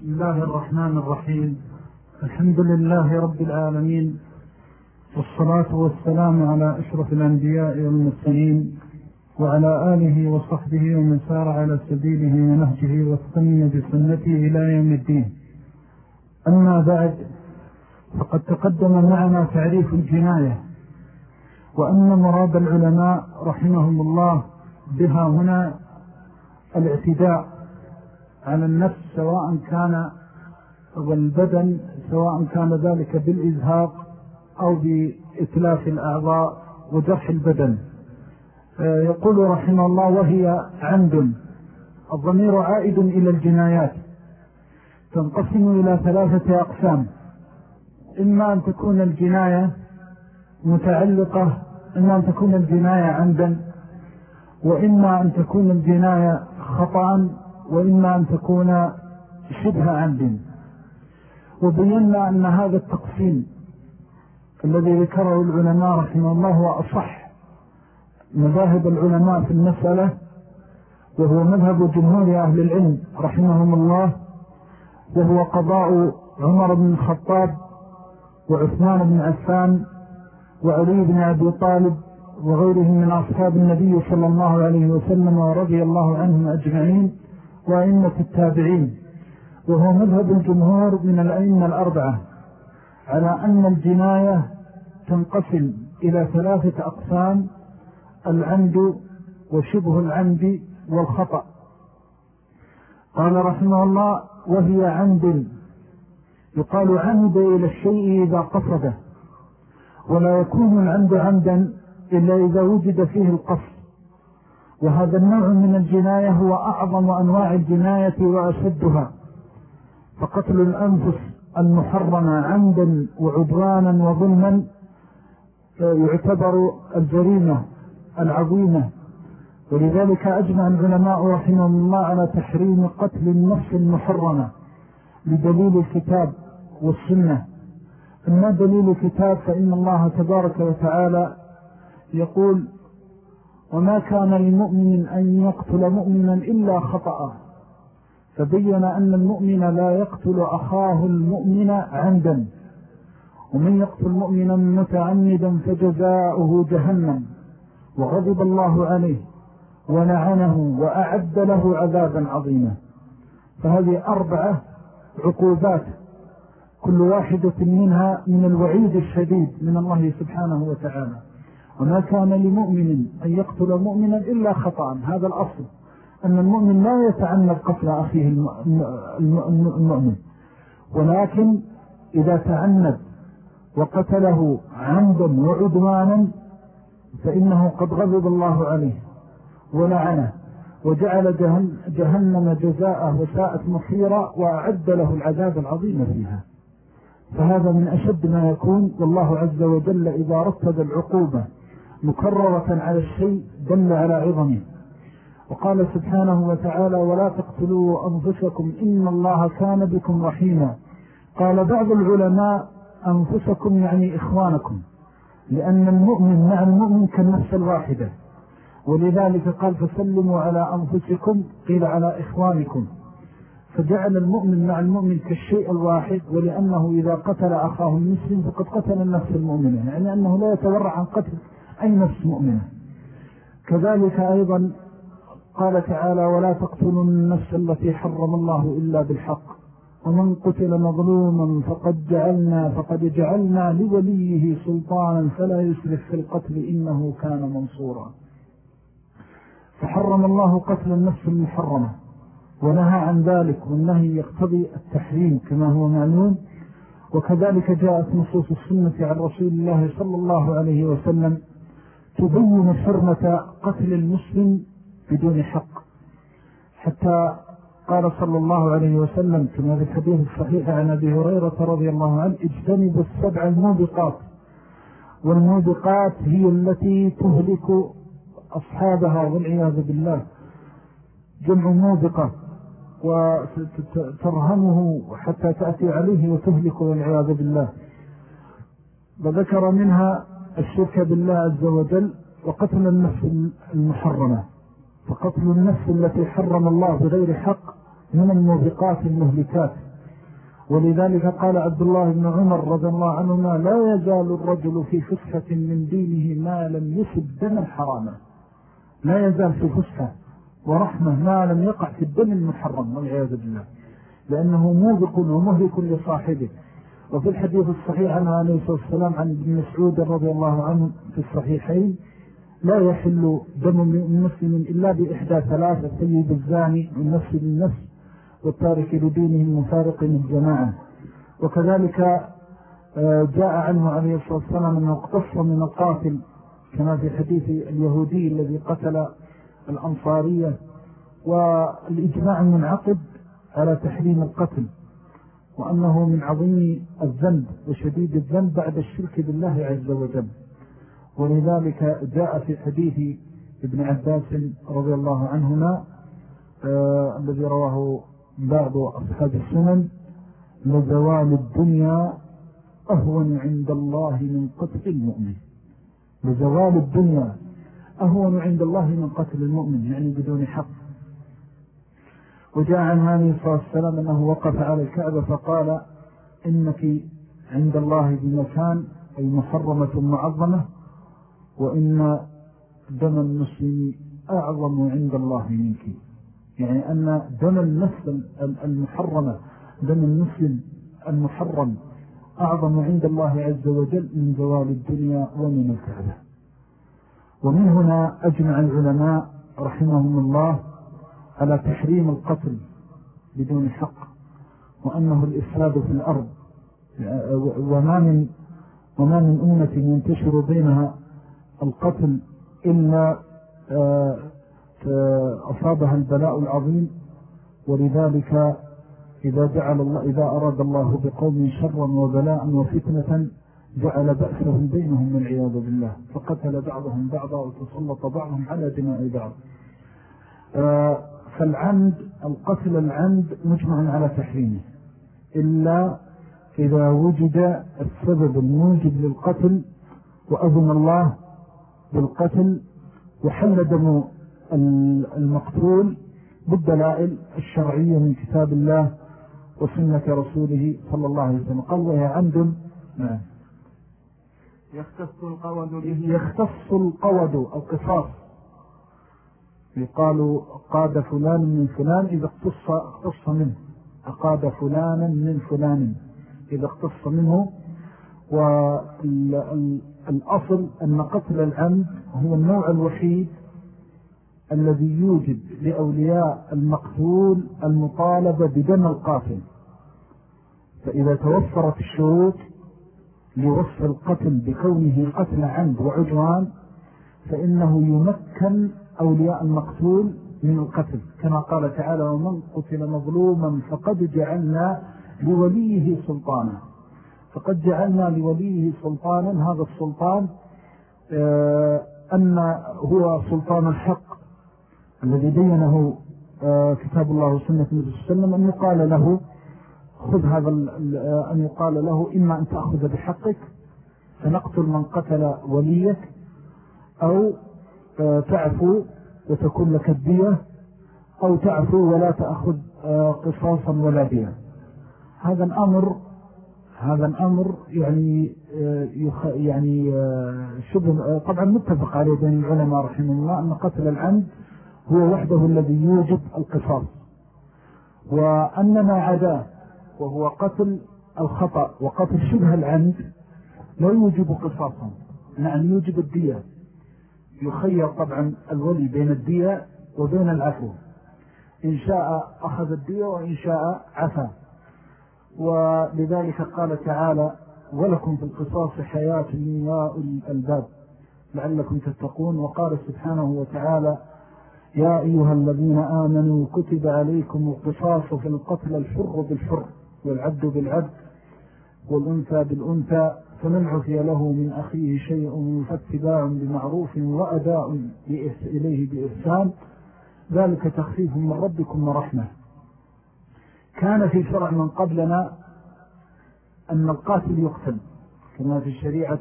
بسم الله الرحمن الرحيم. الحمد لله رب العالمين. والصلاة والسلام على أشرف الأنبياء والمسلمين وعلى آله وصحبه ومن سار على سبيله ونهجه واستنى بسنته إلى يوم الدين. أما بعد فقد تقدم معنا تعريف الجناية وأن مراد العلماء رحمهم الله بها هنا الاعتداء. على النفس سواء كان والبدن سواء كان ذلك بالإزهاق أو بإتلاف الأعضاء وجرح البدن. يقول رحمه الله وهي عمد الضمير عائد إلى الجنايات تنقسم إلى ثلاثة أقسام. إما أن تكون الجناية متعلقة إما أن تكون الجناية عمدا وإما أن تكون الجناية خطأ وإما أن تكون شبه عمد. وبينا أن هذا التقسيم الذي ذكره العلماء رحمه الله هو أصح مذاهب العلماء في المسألة وهو مذهب جمهور أهل العلم رحمهم الله وهو قضاء عمر بن الخطاب وعثمان بن عفان وعلي بن أبي طالب وغيرهم من أصحاب النبي صلى الله عليه وسلم ورضي الله عنهم أجمعين. وأئمة التابعين وهو مذهب الجمهور من الأئمة الأربعة على أن الجناية تنقسم إلى ثلاثة أقسام العمد وشبه العمد والخطأ. قال رحمه الله وهي عمد يقال عمد إلى الشيء إذا قصده ولا يكون العمد عمدا إلا إذا وجد فيه القصد. وهذا النوع من الجناية هو أعظم أنواع الجناية وأشدها. فقتل الأنفس المحرمة عمدا وعدوانا وظلما يعتبر الجريمة العظيمة. ولذلك أجمع العلماء رحمهم الله على تحريم قتل النفس المحرمة بدليل الكتاب والسنة. أما دليل الكتاب فإن الله تبارك وتعالى يقول وما كان لمؤمن أن يقتل مؤمنا إلا خطأ. فبين أن المؤمن لا يقتل أخاه المؤمن عمدا. ومن يقتل مؤمنا متعمدا فجزاؤه جهنم. وغضب الله عليه ولعنه وأعد له عذابا عظيما. فهذه أربعة عقوبات كل واحدة منها من الوعيد الشديد من الله سبحانه وتعالى. وما كان لمؤمن أن يقتل مؤمنا إلا خطأ. هذا الأصل. أن المؤمن لا يتعنى قتل أخيه المؤمن ولكن إذا تعنب وقتله عمدا وعدوانا فإنه قد غضب الله عليه ولعنه وجعل جهنم جزاءه وساءت مصيرا وأعد له العذاب العظيم فيها. فهذا من أشد ما يكون. والله عز وجل إذا رتب العقوبة مكررة على الشيء دل على عظمه. وقال سبحانه وتعالى ولا تقتلوا أنفسكم إن الله كان بكم رحيما. قال بعض العلماء أنفسكم يعني إخوانكم لأن المؤمن مع المؤمن كالنفس الواحدة. ولذلك قال فسلموا على أنفسكم قيل على إخوانكم. فجعل المؤمن مع المؤمن كالشيء الواحد ولأنه إذا قتل أخاه المسلم فقد قتل النفس المؤمنة يعني أنه لا يتورع عن قتل. أي نفس مؤمنة. كذلك أيضا قال تعالى ولا تقتلوا النفس التي حرم الله إلا بالحق ومن قتل مظلوما فقد جعلنا فقد جعلنا لوليه سلطانا فلا يسرف في القتل إنه كان منصورا. فحرم الله قتل النفس المحرمة ونهى عن ذلك والنهي يقتضي التحريم كما هو معلوم. وكذلك جاءت نصوص السنة عن رسول الله صلى الله عليه وسلم تبين حرمة قتل المسلم بدون حق. حتى قال صلى الله عليه وسلم كما في الحديث الصحيح عن أبي هريرة رضي الله عنه اجتنب السبع الموبقات. والموبقات هي التي تهلك أصحابها والعياذ بالله. جمع موبقة وترهمه حتى تأتي عليه وتهلك والعياذ بالله. وذكر منها الشرك بالله عز وجل وقتل النفس المحرمة. فقتل النفس التي حرم الله بغير حق من الموبقات المهلكات. ولذلك قال عبد الله بن عمر رضي الله عنهما لا يزال الرجل في فسحة من دينه ما لم يسب دما حراما لا يزال في فسحة ورحمة ما لم يقع في الدم المحرم والعياذ بالله. لأنه موبق ومهلك لصاحبه. وفي الحديث الصحيح عنه عليه الصلاة والسلام عن ابن مسعود رضي الله عنه في الصحيحين لا يحل دم من مسلم إلا بإحدى ثلاثة سيد الزاني والنفس للنفس والتارك لدينه المفارق للجماعة. وكذلك آه، جاء عنه عليه الصلاة والسلام أنه اقتص من القاتل كما في حديث اليهودي الذي قتل الأنصارية. والإجماع منعقد على تحريم القتل. وأنه من عظيم الذنب وشديد الذنب بعد الشرك بالله عز وجل. ولذلك جاء في حديث ابن عباس رضي الله عنهما آه الذي رواه بعض أصحاب السنن لزوال الدنيا أهون عند الله من قتل المؤمن. لزوال الدنيا أهون عند الله من قتل المؤمن يعني بدون حق. وجاء عن هذه الصلاة والسلام أنه وقف على الكعبة فقال إنك عند الله بمكان أي محرمة معظمة وإن دم المسلم أعظم عند الله منك. يعني أن دم النفس المحرمة دم المسلم المحرم أعظم عند الله عز وجل من زوال الدنيا ومن الكعبة. ومن هنا أجمع العلماء رحمهم الله على تحريم القتل بدون حق وأنه الإفساد في الأرض. وما من, وما من أمة ينتشر بينها القتل إلا آه، أصابها البلاء العظيم. ولذلك إذا جعل الله إذا أراد الله بقوم شرا وبلاء وفتنة جعل بأسهم بينهم والعياذ بالله. فقتل بعضهم بعضا وتسلط بعضهم على دماء بعض. آه، فالعمد القتل العمد مجمع على تحريمه إلا إذا وجد السبب الموجب للقتل وأذن الله بالقتل وحل دم المقتول بالدلائل الشرعية من كتاب الله وسنة رسوله صلى الله عليه وسلم. قال وهي عمد نعم. يختص القود به. يختص القود القصاص يقال قاد فلان من فلان إذا اقتص, اقتص منه. أقاد فلانا من فلان إذا اقتص منه. والأصل أن قتل العمد هو النوع الوحيد الذي يوجد لأولياء المقتول المطالبة بدم القاتل. فإذا توفرت الشروط لوصف القتل بكونه قتل عمد وعدوان فإنه يمكن أولياء المقتول من القتل كما قال تعالى ومن قتل مظلوما فقد جعلنا لوليه سلطانا. فقد جعلنا لوليه سلطانا هذا السلطان آه، أن هو سلطان الحق الذي بينه آه، كتاب الله وسنة النبي صلى الله عليه وسلم أن يقال له خذ هذا أن يقال له إما أن تأخذ بحقك فنقتل من قتل وليك أو تعفو وتكون لك الدية أو تعفو ولا تأخذ آه، قصاصا ولا دية. هذا الأمر هذا الأمر يعني يخ يعني شبه طبعا متفق عليه بين العلماء رحمه الله أن قتل العمد هو وحده الذي يوجب القصاص. وأن ما عداه وهو قتل الخطأ وقتل شبه العمد لا يوجب قصاصا نعم يوجب الدية. يخير طبعا الولي بين الدية وبين العفو. إن شاء أخذ الدية وإن شاء عفا. ولذلك قال تعالى ولكم في القصاص حياة يا الألباب لعلكم تتقون وقال سبحانه وتعالى يا أيها الذين آمنوا كتب عليكم القصاص في القتل الحر بالحر والعبد بالعبد والأنثى بالأنثى فمن عفي له من أخيه شيء فاتباع بمعروف وأداء إليه بإحسان ذلك تخفيف من ربكم ورحمة. كان في شرع من قبلنا أن القاتل يقتل كما في شريعة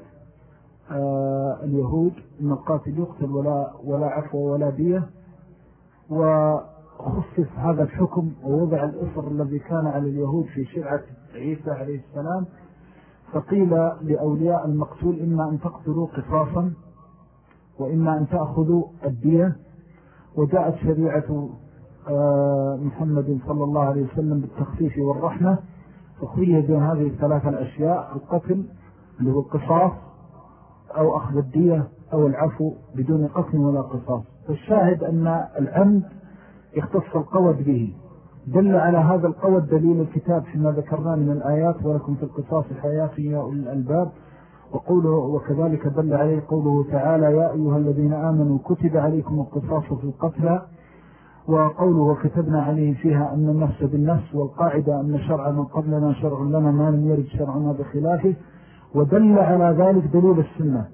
آه، اليهود أن القاتل يقتل ولا, ولا عفو ولا بيه خصص هذا الحكم ووضع الإصر الذي كان على اليهود في شرعة عيسى عليه السلام فقيل لأولياء المقتول إما أن تقتلوا قصاصا وإما أن تأخذوا الدية. وجاءت شريعة آه، محمد صلى الله عليه وسلم بالتخفيف والرحمة فخير بين هذه الثلاثة الأشياء القتل اللي هو القصاص أو أخذ الدية أو العفو بدون قتل ولا قصاص. فالشاهد أن العمد يختص القود به. دل على هذا القود دليل الكتاب فيما ذكرنا من الآيات ولكم في القصاص الحياة يا أولي الألباب. وقوله وكذلك دل عليه قوله تعالى يا أيها الذين آمنوا كتب عليكم القصاص في القتلى. وقوله وكتبنا عليه فيها أن النفس بالنفس والقاعدة أن شرع من قبلنا شرع لنا ما لم يرد شرعنا بخلافه. ودل على ذلك دليل السنة.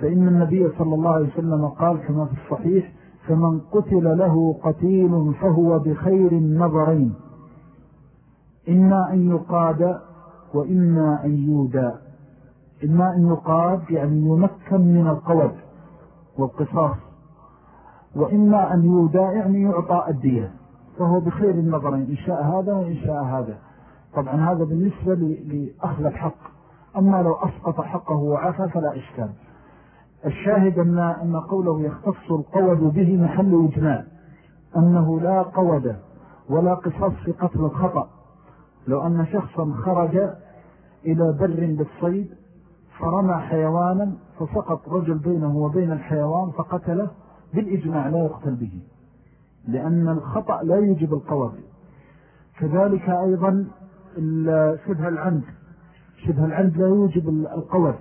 فإن النبي صلى الله عليه وسلم قال كما في الصحيح فمن قتل له قتيل فهو بخير النظرين. إما أن يقاد وإما أن يودى. إما أن يقاد يعني يمكن من القود والقصاص. وإما أن يودى يعني يعطى الدية. فهو بخير النظرين. إن شاء هذا وإن شاء هذا. طبعا هذا بالنسبة لأخذ الحق. أما لو أسقط حقه وعفى فلا إشكال. الشاهد أن, أن قوله يختص القود به محل إجماع أنه لا قود ولا قصص في قتل الخطأ. لو أن شخصا خرج إلى بر بالصيد فرمى حيوانا فسقط رجل بينه وبين الحيوان فقتله بالإجماع لا يقتل به. لأن الخطأ لا يجب القود. كذلك أيضا شبه العمد شبه العمد لا يوجب القود.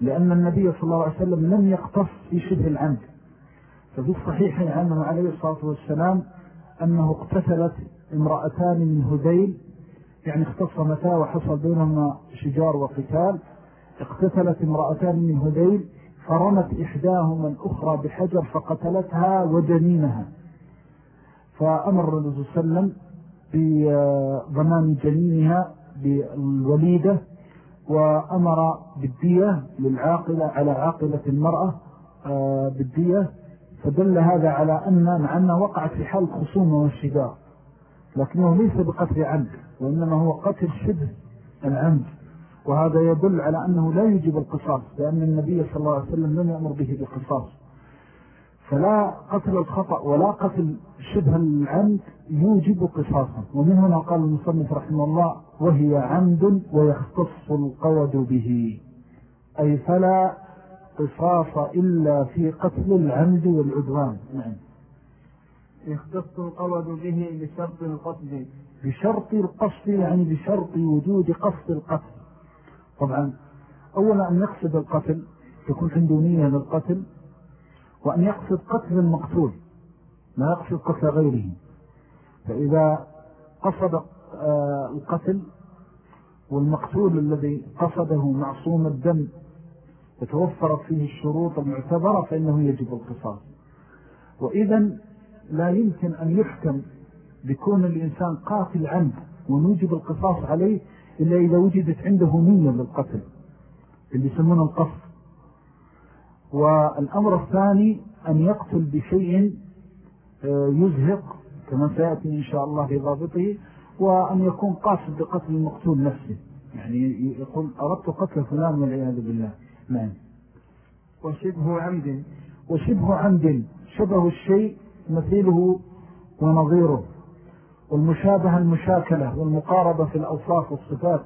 لأن النبي صلى الله عليه وسلم لم يقتص في شبه العمد. ففي الصحيح عنه عليه الصلاة والسلام أنه اقتتلت امرأتان من هذيل يعني اختصمتا وحصل بينهما شجار وقتال. اقتتلت امرأتان من هذيل فرمت إحداهما الأخرى بحجر فقتلتها وجنينها. فأمر الرسول صلى الله عليه وسلم بضمان جنينها بالوليدة وأمر بالدية للعاقلة على عاقلة المرأة آه، بالدية. فدل هذا على أن مع أنه في حال خصومة والشجار لكنه ليس بقتل عمد وإنما هو قتل شبه العمد. وهذا يدل على أنه لا يجب القصاص لأن النبي صلى الله عليه وسلم لم يأمر به بالقصاص. فلا قتل الخطأ ولا قتل شبه العمد يوجب قصاصا ومن هنا قال المصنف رحمه الله وهي عمد ويختص القود به. أي فلا قصاص إلا في قتل العمد والعدوان. نعم. يختص القود به بشرط القصد. بشرط القصد يعني بشرط وجود قصد القتل. طبعا أولا أن يقصد القتل تكون عنده نية للقتل. وأن يقصد قتل المقتول ما يقصد قتل غيره. فإذا قصد آه، القتل والمقتول الذي قصده معصوم الدم وتوفرت فيه الشروط المعتبرة فإنه يجب القصاص. وإذا لا يمكن أن يحكم بكون الإنسان قاتل عمد ونوجب القصاص عليه إلا إذا وجدت عنده نية للقتل اللي يسمونه القصد. والأمر الثاني أن يقتل بشيء آه، يزهق كما سيأتي إن شاء الله في ضابطه وأن يكون قاصد بقتل المقتول نفسه. يعني يقول أردت قتل فلان والعياذ بالله. نعم. وشبه عمد. وشبه عمد. شبه الشيء مثيله ونظيره. والمشابهة المشاكلة والمقاربة في الأوصاف والصفات.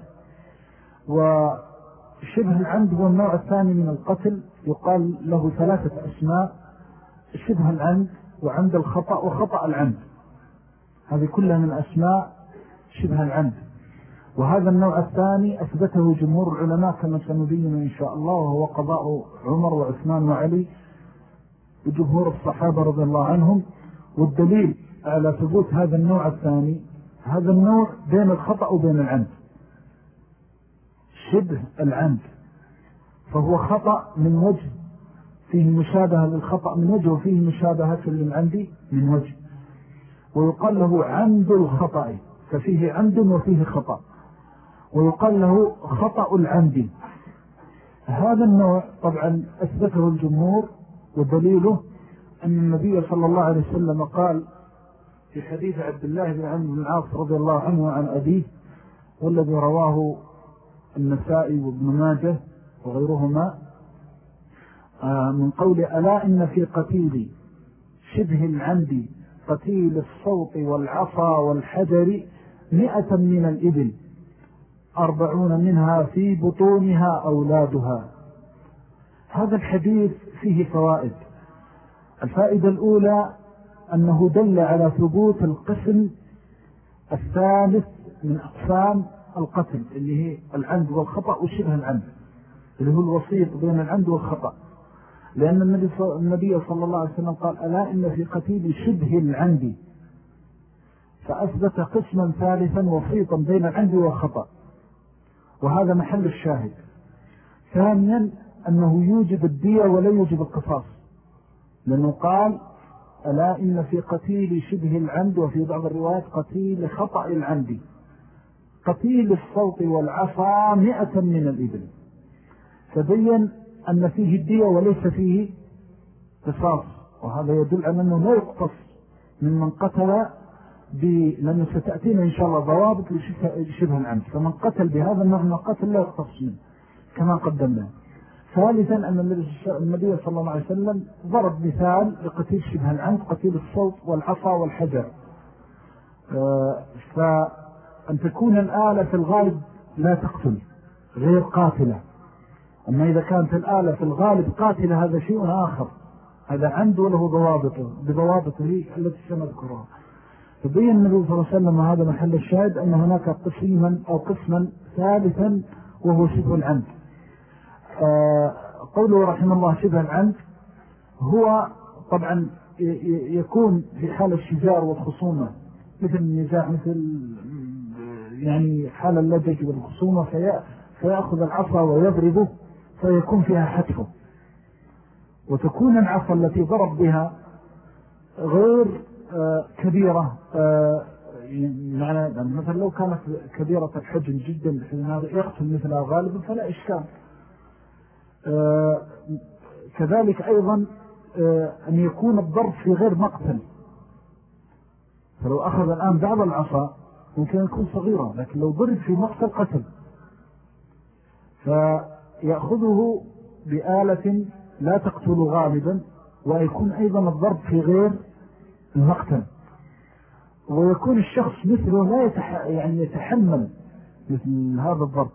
وشبه العمد هو النوع الثاني من القتل يقال له ثلاثة أسماء. شبه العمد وعمد الخطأ وخطأ العمد. هذه كلها من أسماء شبه العمد. وهذا النوع الثاني أثبته جمهور العلماء كما سنبين إن شاء الله وهو قضاء عمر وعثمان وعلي وجمهور الصحابة رضي الله عنهم. والدليل على ثبوت هذا النوع الثاني هذا النوع بين الخطأ وبين العمد. شبه العمد فهو خطأ من وجه فيه مشابهة للخطأ من وجه وفيه مشابهة للعمد من وجه. ويقال له عمد الخطأ ففيه عمد وفيه خطأ. ويقال له خطأ العمد. هذا النوع طبعا أثبته الجمهور ودليله أن النبي صلى الله عليه وسلم قال في حديث عبد الله بن عمرو بن العاص رضي الله عنه وعن أبيه والذي رواه النسائي وابن ماجه وغيرهما آه، من قول ألا إن في قتيل شبه العمد قتيل الصوت والعصا والحجر مئة من الإبل أربعون منها في بطونها أولادها. هذا الحديث فيه فوائد. الفائدة الأولى أنه دل على ثبوت القسم الثالث من أقسام القتل اللي هي العمد والخطأ وشبه العمد اللي هو الوسيط بين العمد والخطأ. لأن النبي صلى الله عليه وسلم قال ألا إن في قتيل شبه العمد فأثبت قسما ثالثا وسيطا بين العمد والخطأ. وهذا محل الشاهد. ثانيا أنه يوجب الدية ولا يوجب القصاص. لأنه قال ألا إن في قتيل شبه العمد وفي بعض الروايات قتيل خطأ العمد قتيل الصوت والعصا مئة من الإبل. فبين أن فيه الدية وليس فيه قصاص وهذا يدل على أنه لا يقتص من قتل. لأنه ستأتينا إن شاء الله ضوابط لشبه العمد فمن قتل بهذا النوع من القتل لا يقتص منه كما قدمنا. ثالثا أن النبي صلى الله عليه وسلم ضرب مثال لقتيل شبه العمد قتيل الصوت والعصا والحجر. آه، فأن تكون الآلة في الغالب لا تقتل غير قاتلة. أما إذا كانت الآلة في الغالب قاتلة هذا شيء آخر. هذا عمد وله ضوابطه بضوابطه التي سنذكرها. فبين النبي صلى الله عليه وسلم هذا محل الشاهد أن هناك قسيما أو قسما ثالثا وهو شبه العمد آه، قوله رحمه الله شبه العمد هو طبعا يكون في حال الشجار والخصومة مثل النزاع مثل يعني حال اللجج والخصومة فيأخذ العصا ويضربه فيكون فيها حتفه. وتكون العصا التي ضرب بها غير آه، كبيرة آه، يعني مثلا لو كانت كبيرة الحجم جدا يقتل مثلها غالبا فلا إشكال. آه، كذلك أيضا أن يكون الضرب في غير مقتل. فلو أخذ الآن بعض العصا ممكن يكون صغيرة لكن لو ضرب في مقتل قتل. فيأخذه بآلة لا تقتل غالبا ويكون أيضا الضرب في غير المقتل. ويكون الشخص مثله لا يتح... يعني يتحمل مثل هذا الضرب.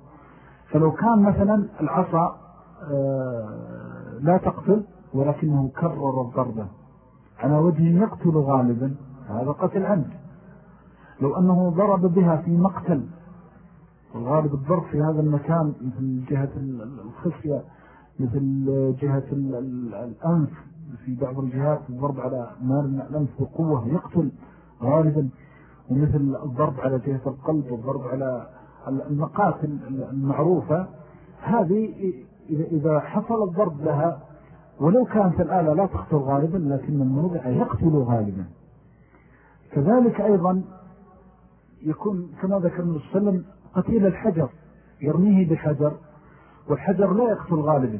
فلو كان مثلا العصا آه، لا تقتل ولكنه كرر الضربة على وجه يقتل غالبا هذا قتل عمد لو أنه ضرب بها في مقتل الغالب الضرب في هذا المكان مثل جهة الخصية مثل جهة الأنف في بعض الجهات الضرب على مار الأنف بقوة يقتل غالبا ومثل الضرب على جهة القلب والضرب على المقاتل المعروفة. هذه إذا حصل الضرب لها ولو كانت الآلة لا تقتل غالبا لكن الموضع يقتل غالبا. كذلك أيضا يكون كما ذكر النبي صلى الله عليه وسلم قتيل الحجر يرميه بحجر والحجر لا يقتل غالبا.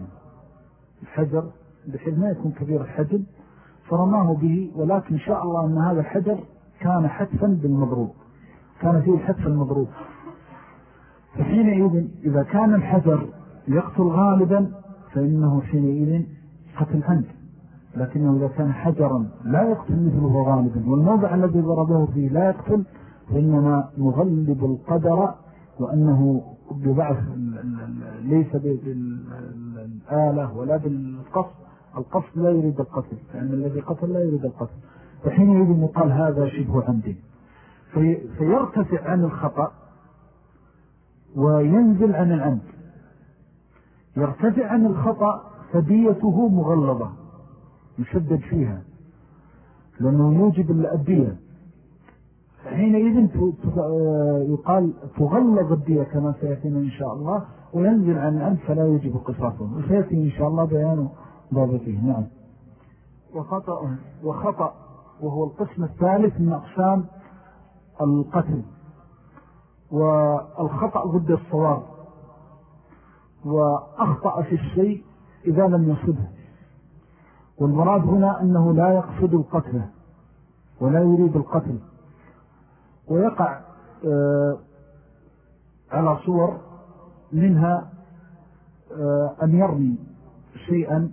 الحجر بحيث ما يكون كبير الحجم فرماه به ولكن شاء الله أن هذا الحجر كان حتفا بالمضروب. كان فيه حتف المضروب فحينئذ إذا كان الحجر يقتل غالبا فإنه حينئذ قتل عمد لكنه إذا كان حجرا لا يقتل مثله غالبا والموضع الذي ضربه فيه لا يقتل فإنما نغلب القدر وأنه بضعف ليس بالآلة ولا بالقصد. القصد لا يريد القتل لأن يعني الذي قتل لا يريد القتل. فحينئذ يقال هذا شبه عمد في فيرتفع عن الخطأ وينزل عن العمد. يرتفع عن الخطأ فديته مغلظة يشدد فيها لأنه يوجب الأدية. حينئذ يقال تغلظ الدية كما سيأتينا إن شاء الله وينزل عن العمد فلا يجب قصاصه. وسيأتي إن شاء الله بيان ضابطه. نعم. وخطأ وخطأ وهو القسم الثالث من أقسام القتل والخطأ ضد الصواب وأخطأ في الشيء إذا لم يصبه. والمراد هنا أنه لا يقصد القتل ولا يريد القتل. ويقع آه، على صور منها آه، أن يرمي شيئا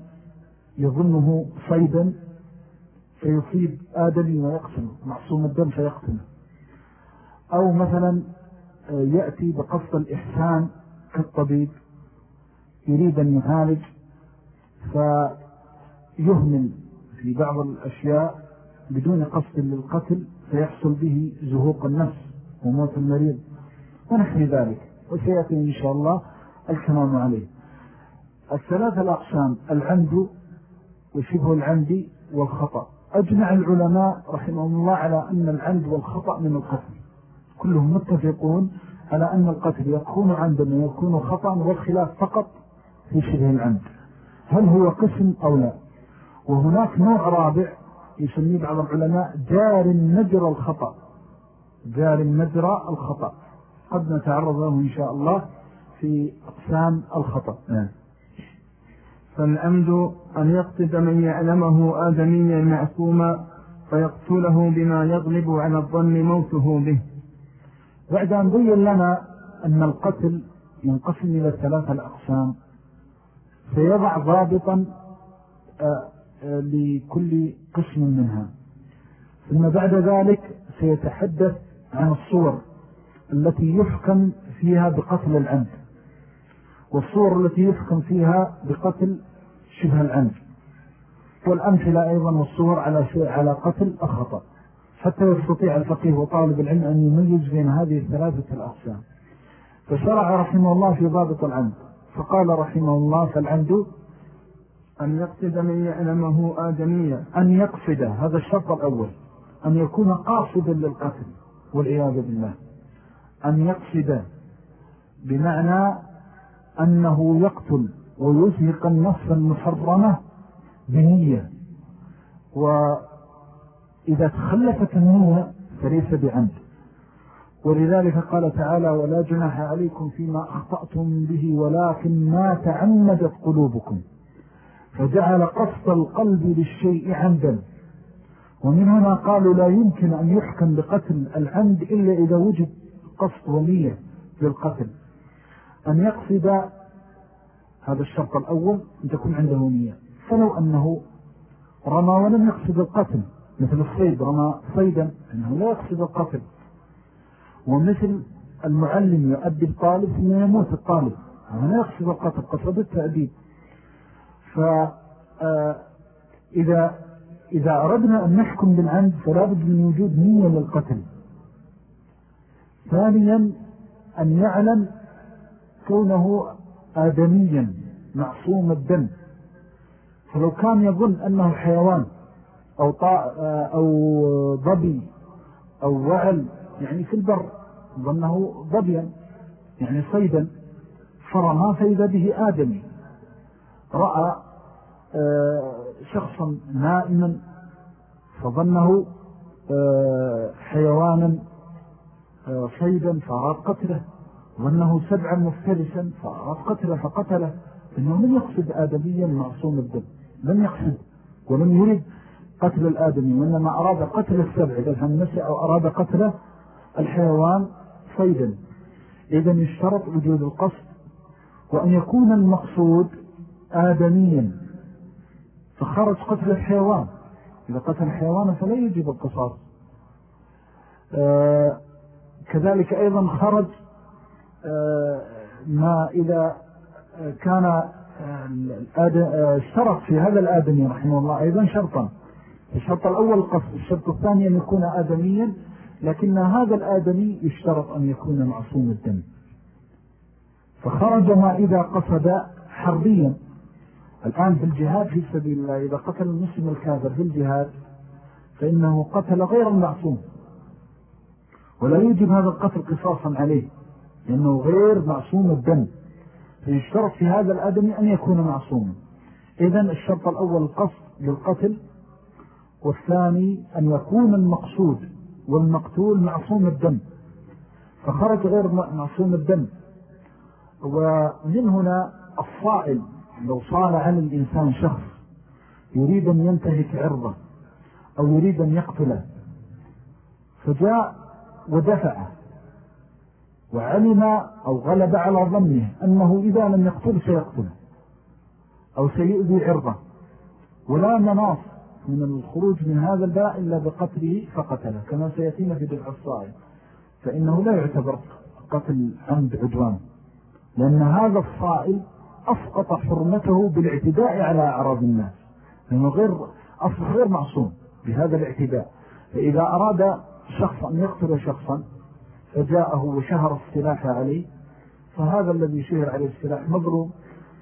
يظنه صيدا فيصيب آدمي ويقتله معصوم الدم فيقتله. أو مثلا آه، يأتي بقصد الإحسان كالطبيب يريد أن يعالج فيهمل في بعض الأشياء بدون قصد للقتل فيحصل به زهوق النفس وموت المريض ونحن ذلك وسيأتي إن شاء الله الكلام عليه. الثلاثة الأقسام العمد وشبه العمد والخطأ. أجمع العلماء رحمه الله على أن العمد والخطأ من القتل. كلهم متفقون على أن القتل يكون عمدا ويكون خطأ والخلاف فقط في شبه العمد. هل هو قسم أو لا؟ وهناك نوع رابع يسميه بعض العلماء جار مجرى الخطأ. جار مجرى الخطأ. قد نتعرض له إن شاء الله في أقسام الخطأ. نعم. فالأمد أن يقصد من يعلمه آدميا معصوما فيقتله بما يغلب على الظن موته به. بعد أن بين لنا أن القتل ينقسم إلى ثلاثة الأقسام. سيضع ضابطا آه، لكل قسم منها. ثم بعد ذلك سيتحدث عن الصور التي يحكم فيها بقتل العمد والصور التي يحكم فيها بقتل شبه العمد والأمثلة أيضا والصور على شيء على قتل الخطأ حتى يستطيع الفقيه وطالب العلم أن يميز بين هذه الثلاثة الأقسام. فشرع رحمه الله في ضابط العمد فقال رحمه الله فالعمد أن يقصد من يعلمه آدمية أن يقصد هذا الشرط الأول أن يكون قاصدا للقتل والعياذ بالله. أن يقصد بمعنى أنه يقتل ويزهق النفس المحرمة بنية. وإذا تخلفت النية فليس بعمد. ولذلك قال تعالى ولا جناح عليكم فيما أخطأتم به ولكن ما تعمدت قلوبكم. فجعل قصد القلب للشيء عمدا. ومن هنا قالوا لا يمكن أن يحكم بقتل العمد إلا إذا وجد قصد ونية للقتل. أن يقصد هذا الشرط الأول أن تكون عنده نية. فلو أنه رمى ولم يقصد القتل مثل الصيد رمى صيدا أنه لا يقصد القتل. ومثل المعلم يؤدي الطالب ثم يموت الطالب هذا لا يقصد القتل قصد التأديب. فإذا إذا أردنا أن نحكم بالعمد فلا بد من وجود نية للقتل. ثانيا أن يعلم كونه آدميا معصوم الدم. فلو كان يظن أنه حيوان أو, أو ضبي أو وعل يعني في البر ظنه ضبيا يعني صيدا فرما فإذا به آدمي. رأى آه، شخصا نائما فظنه آه، حيوانا آه، صيدا فأراد قتله ظنه سبعا مفترسا فأراد قتله فقتله إنه لم يقصد آدميا معصوم الدم لم يقصد ولم يريد قتل الآدمي وإنما أراد قتل السبع إذا نسي أو أراد قتل الحيوان صيدا. إذن يشترط وجود القصد وأن يكون المقصود آدميا. فخرج قتل الحيوان. إذا قتل الحيوان فلا يجب القصاص. آه كذلك أيضا خرج آه ما إذا كان آه، اشترط في هذا الآدمي رحمه الله أيضا شرطا. الشرط الأول القصد الشرط الثاني أن يكون آدميا لكن هذا الآدمي يشترط أن يكون معصوم الدم. فخرج ما إذا قصد حربيا. الآن في الجهاد في سبيل الله إذا قتل المسلم الكافر في الجهاد فإنه قتل غير المعصوم. ولا يوجب هذا القتل قصاصا عليه لأنه غير معصوم الدم. فيشترط في هذا الآدم أن يكون معصوما. إذن الشرط الأول القصد للقتل والثاني أن يكون المقصود والمقتول معصوم الدم. فخرج غير معصوم الدم. ومن هنا الصائل لو صال عن الإنسان شخص يريد أن ينتهك عرضه أو يريد أن يقتله فجاء ودفعه وعلم أو غلب على ظنه أنه إذا لم يقتل سيقتله أو سيؤذي عرضه. ولا مناص من الخروج من هذا الباء إلا بقتله فقتله كما سيأتينا في دفع الصائم. فإنه لا يعتبر قتل عمد عدوان لأن هذا الصائل أسقط حرمته بالاعتداء على أعراض الناس. لأنه غير أصل غير معصوم بهذا الاعتداء. فإذا أراد شخص أن يقتل شخصا فجاءه وشهر السلاح عليه. فهذا الذي شهر عليه السلاح مظلوم.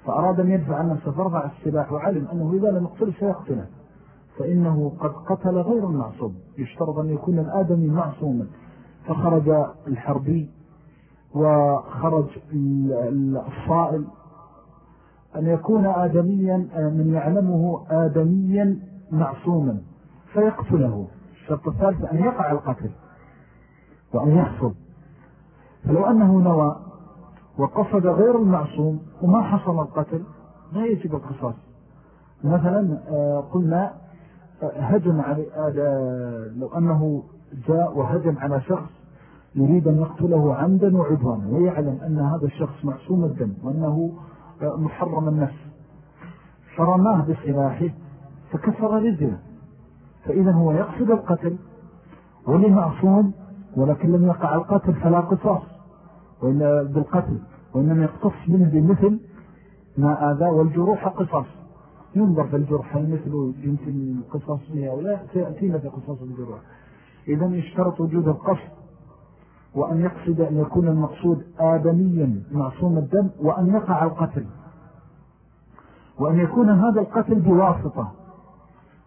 فأراد أن يدفع نفسه فرفع السلاح وعلم أنه إذا لم يقتل سيقتله. فإنه قد قتل غير المعصوم يشترط أن يكون الآدمي معصوما. فخرج الحربي وخرج الصائل أن يكون آدميا من يعلمه آدميا معصوما فيقتله. الشرط الثالث أن يقع القتل وأن يحصل. فلو أنه نوى وقصد غير المعصوم وما حصل القتل لا يجب القصاص. مثلا آه، قلنا آه، هجم على آه، لو أنه جاء وهجم على شخص يريد أن يقتله عمدا وعدوانا ويعلم أن هذا الشخص معصوم الدم وأنه محرم النفس. فرماه بسلاحه فكسر رجله. فإذا هو يقصد القتل ولمعصوم ولكن لم يقع القتل فلا قصاص وإن بالقتل وإنما يقتص منه بمثل ما آذى والجروح قصاص. ينظر في الجرح هل مثله يمكن قصاص فيها ولا سيأتينا في قصاص الجروح. إذا يشترط وجود القصد وأن يقصد أن يكون المقصود آدميا معصوم الدم وأن يقع القتل. وأن يكون هذا القتل بواسطة.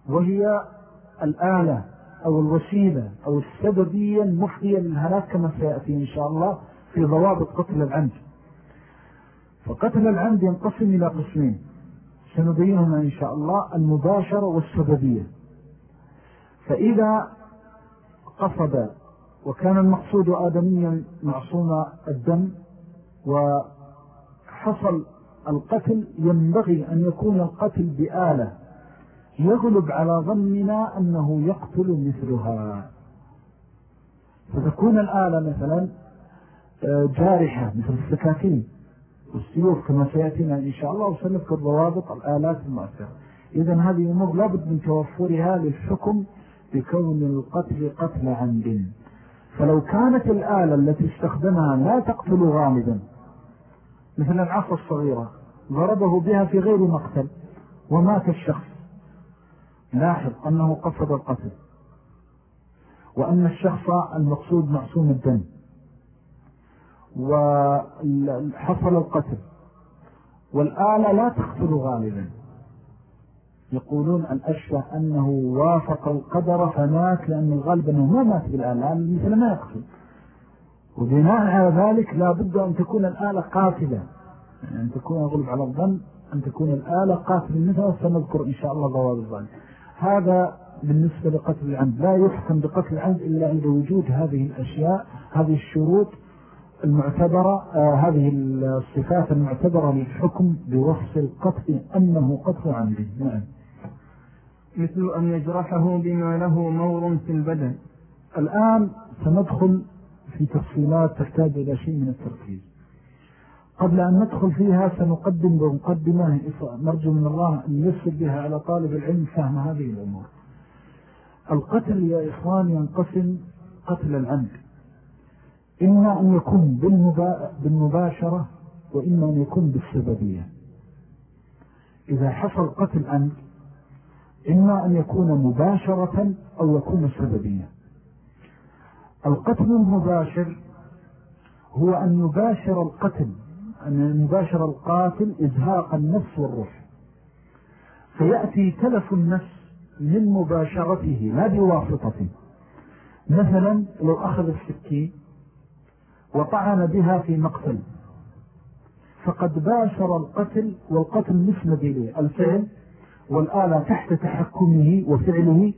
وهي الآلة أو الوسيلة أو السببية المفضية للهلاك كما سيأتي إن شاء الله في ضوابط قتل العمد. فقتل العمد ينقسم إلى قسمين. سنبينهما إن شاء الله المباشرة والسببية. فإذا قصد وكان المقصود آدميا معصوم الدم وحصل القتل ينبغي أن يكون القتل بآلة يغلب على ظننا أنه يقتل مثلها. فتكون الآلة مثلا آه، جارحة مثل السكاكين والسيوف كما سيأتينا إن شاء الله وسنذكر ضوابط الآلات المؤثرة. إذن هذه أمور لابد من توفرها للحكم بكون القتل قتل عمد. فلو كانت الآلة التي استخدمها لا تقتل غامدا مثل العصا الصغيرة ضربه بها في غير مقتل ومات الشخص. لاحظ أنه قصد القتل وأن الشخص المقصود معصوم الدم وحصل القتل والآلة لا تقتل غالبا يقولون الأشبه أنه وافق القدر فمات لأن الغالب أنه ما مات بالآلة مثل ما يقتل وبناء على ذلك لا بد أن تكون الآلة قاتلة يعني أن تكون أغلب على الظن أن تكون الآلة قاتلة مثل سنذكر إن شاء الله ضوابط ذلك هذا بالنسبة لقتل العمد. لا يحكم بقتل العمد إلا عند وجود هذه الأشياء هذه الشروط المعتبرة آه هذه الصفات المعتبرة للحكم بوصف القتل أنه قتل عمد. نعم. مثل أن يجرحه بما له مور في البدن. الآن سندخل في تفصيلات تحتاج إلى شيء من التركيز. قبل أن ندخل فيها سنقدم بمقدمة نرجو من الله أن يسر بها على طالب العلم فهم هذه الأمور. القتل يا إخوان ينقسم قتل العمد. إما أن يكون بالمباشرة وإما أن يكون بالسببية. إذا حصل قتل عمد إما أن يكون مباشرة أو يكون سببية القتل المباشر هو أن يباشر القتل أن يباشر القاتل إزهاق النفس والروح. فيأتي تلف النفس من مباشرته لا بواسطة. مثلا لو أخذ السكين وطعن بها في مقتل فقد باشر القتل والقتل مسند إليه الفعل والآلة تحت تحكمه وفعله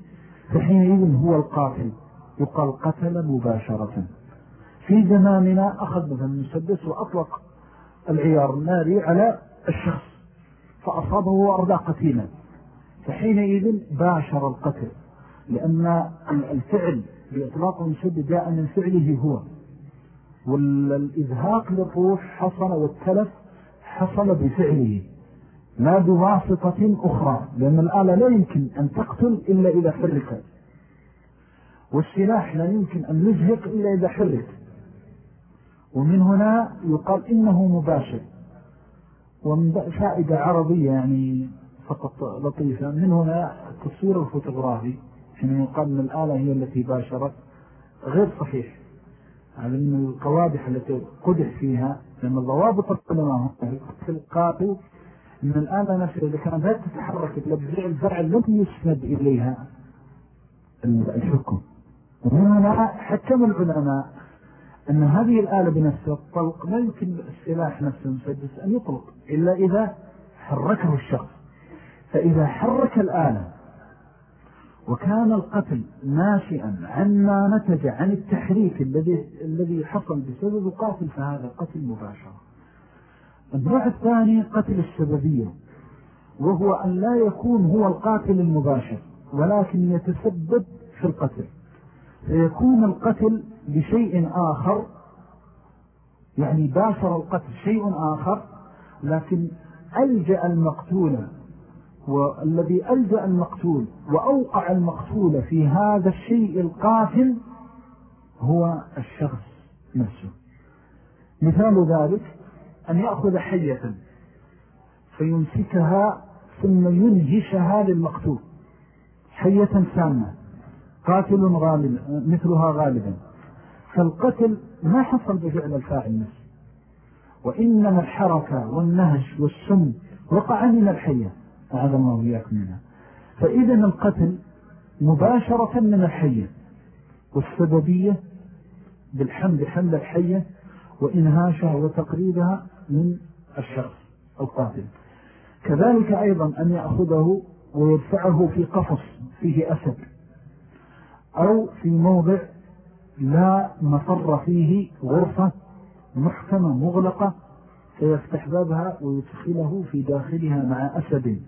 فحينئذ هو القاتل. يقال قتل مباشرة. في زماننا أخذ مثلا المسدس وأطلق العيار الناري على الشخص فأصابه وأرضى قتيلا. فحينئذ باشر القتل لأن الفعل بإطلاق المشد جاء من فعله هو. والإزهاق للروح حصل والتلف حصل بفعله. لا بواسطة أخرى لأن الآلة لا يمكن أن تقتل إلا إذا حركت. والسلاح لا يمكن أن يزهق إلا إذا حرك ومن هنا يقال إنه مباشر. ومن فائدة عربية يعني فقط لطيفة من هنا التصوير الفوتوغرافي حين يقال أن الآلة هي التي باشرت غير صحيح. على أن القوادح التي قدح فيها لأن الضوابط القلمة في القاتل أن الآلة نفسها إذا كانت لا تتحرك لبزع الفعل لم يسند إليها الحكم. ومن هنا حكم العلماء أن هذه الآلة بنفسها الطلق لا يمكن السلاح نفسه المسدس أن يطلق إلا إذا حركه الشخص. فإذا حرك الآلة وكان القتل ناشئا عما نتج عن التحريك الذي الذي حصل بسبب القاتل فهذا قتل مباشرة النوع الثاني قتل السببية وهو أن لا يكون هو القاتل المباشر ولكن يتسبب في القتل. فيكون القتل بشيء آخر يعني باشر القتل شيء آخر لكن ألجأ المقتول والذي ألجأ المقتول وأوقع المقتول في هذا الشيء القاتل هو الشخص نفسه. مثال ذلك أن يأخذ حية فيمسكها ثم ينهشها للمقتول. حية سامة. قاتل غالب مثلها غالبا. فالقتل ما حصل بفعل الفاعل نفسه. وإنما الحركة والنهش والسم وقع من الحية. أعظم الله إياكم منها. فإذا القتل مباشرة من الحية. والسببية بالحمد حمل الحية وإنهاشها وتقريبها من الشخص القاتل كذلك أيضا أن يأخذه ويدفعه في قفص فيه أسد أو في موضع لا مفر فيه غرفة محكمة مغلقة فيفتح بابها ويدخله في داخلها مع أسد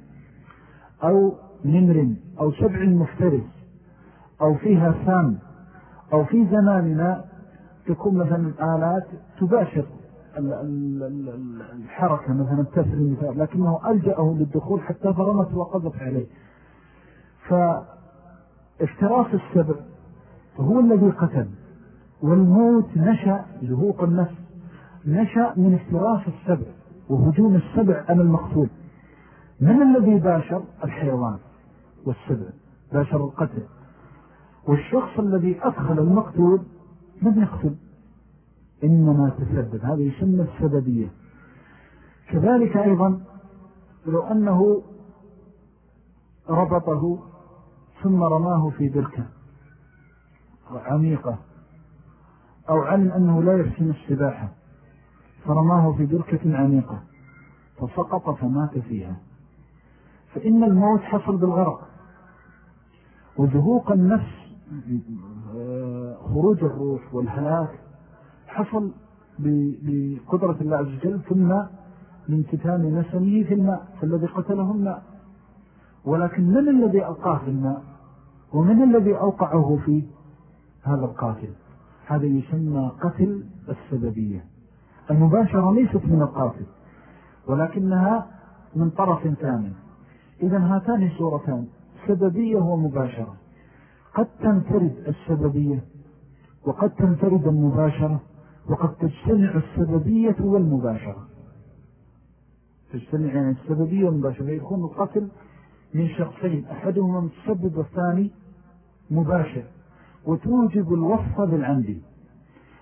أو نمر أو سبع مفترس أو فيها سام أو في زماننا تكون مثلا الآلات تباشر الحركة مثلا تسري المثال لكنه ألجأه للدخول حتى فرمت وقضت عليه. فافتراس السبع هو الذي قتل والموت نشأ زهوق النفس نشأ من افتراس السبع وهجوم السبع على المقتول. من الذي باشر؟ الحيوان والسبع باشر القتل. والشخص الذي أدخل المقتول لم يقتل؟ إنما تسبب. هذا يسمى السببية. كذلك أيضا لو أنه ربطه ثم رماه في بركة عميقة أو علم أنه لا يحسن السباحة فرماه في بركة عميقة فسقط فمات فيها. فإن الموت حصل بالغرق. وزهوق النفس خروج الروح والهلاك حصل بقدرة الله عز وجل ثم من كتام نسمه في الماء فالذي قتله الماء. ولكن من الذي ألقاه في الماء؟ ومن الذي أوقعه في هذا القاتل؟ هذا يسمى قتل السببية. المباشرة ليست من القاتل ولكنها من طرف ثاني إذا هاتان صورتان سببية ومباشرة. قد تنفرد السببية وقد تنفرد المباشرة. وقد تجتمع السببية والمباشرة. تجتمع يعني السببية والمباشرة. يكون القتل من شخصين أحدهما متسبب والثاني مباشر وتوجب الوصف بالعمد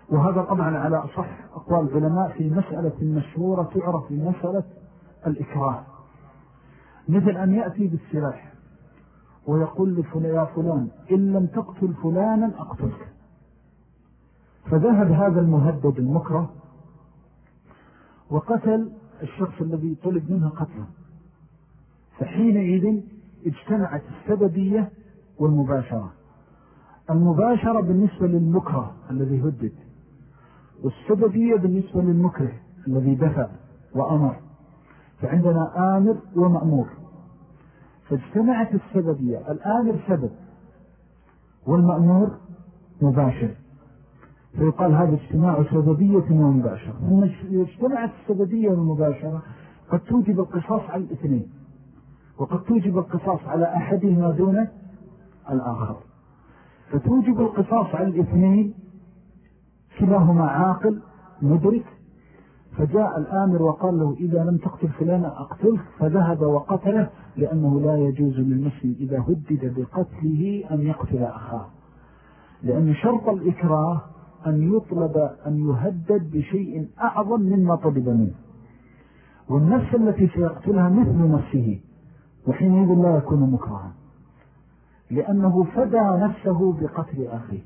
وهذا طبعا على أصح أقوال العلماء في مسألة مشهورة تعرف بمسألة الإكراه. مثل أن يأتي بالسلاح ويقول لفلان يا فلان إن لم تقتل فلانا أقتلك. فذهب هذا المهدد المكره وقتل الشخص الذي طلب منه قتله. فحينئذ اجتمعت السببية والمباشرة. المباشرة بالنسبة للمكره الذي هدد والسببية بالنسبة للمكره الذي دفع وأمر. فعندنا آمر ومأمور. فاجتمعت السببية الآمر سبب والمأمور مباشر. فيقال هذا اجتماع سببية ومباشرة. ثم اجتمعت السببية والمباشرة قد توجب القصاص على الاثنين. وقد توجب القصاص على أحدهما دون الآخر. فتوجب القصاص على الاثنين كلاهما عاقل مدرك. فجاء الآمر وقال له إذا لم تقتل فلانا أقتلك. فذهب وقتله لأنه لا يجوز للمسلم إذا هدد بقتله أن يقتل أخاه. لأن شرط الإكراه أن يطلب أن يهدد بشيء أعظم مما طلب منه. والنفس التي سيقتلها مثل نفسه وحينئذ لا يكون مكرها لأنه فدى نفسه بقتل أخيه.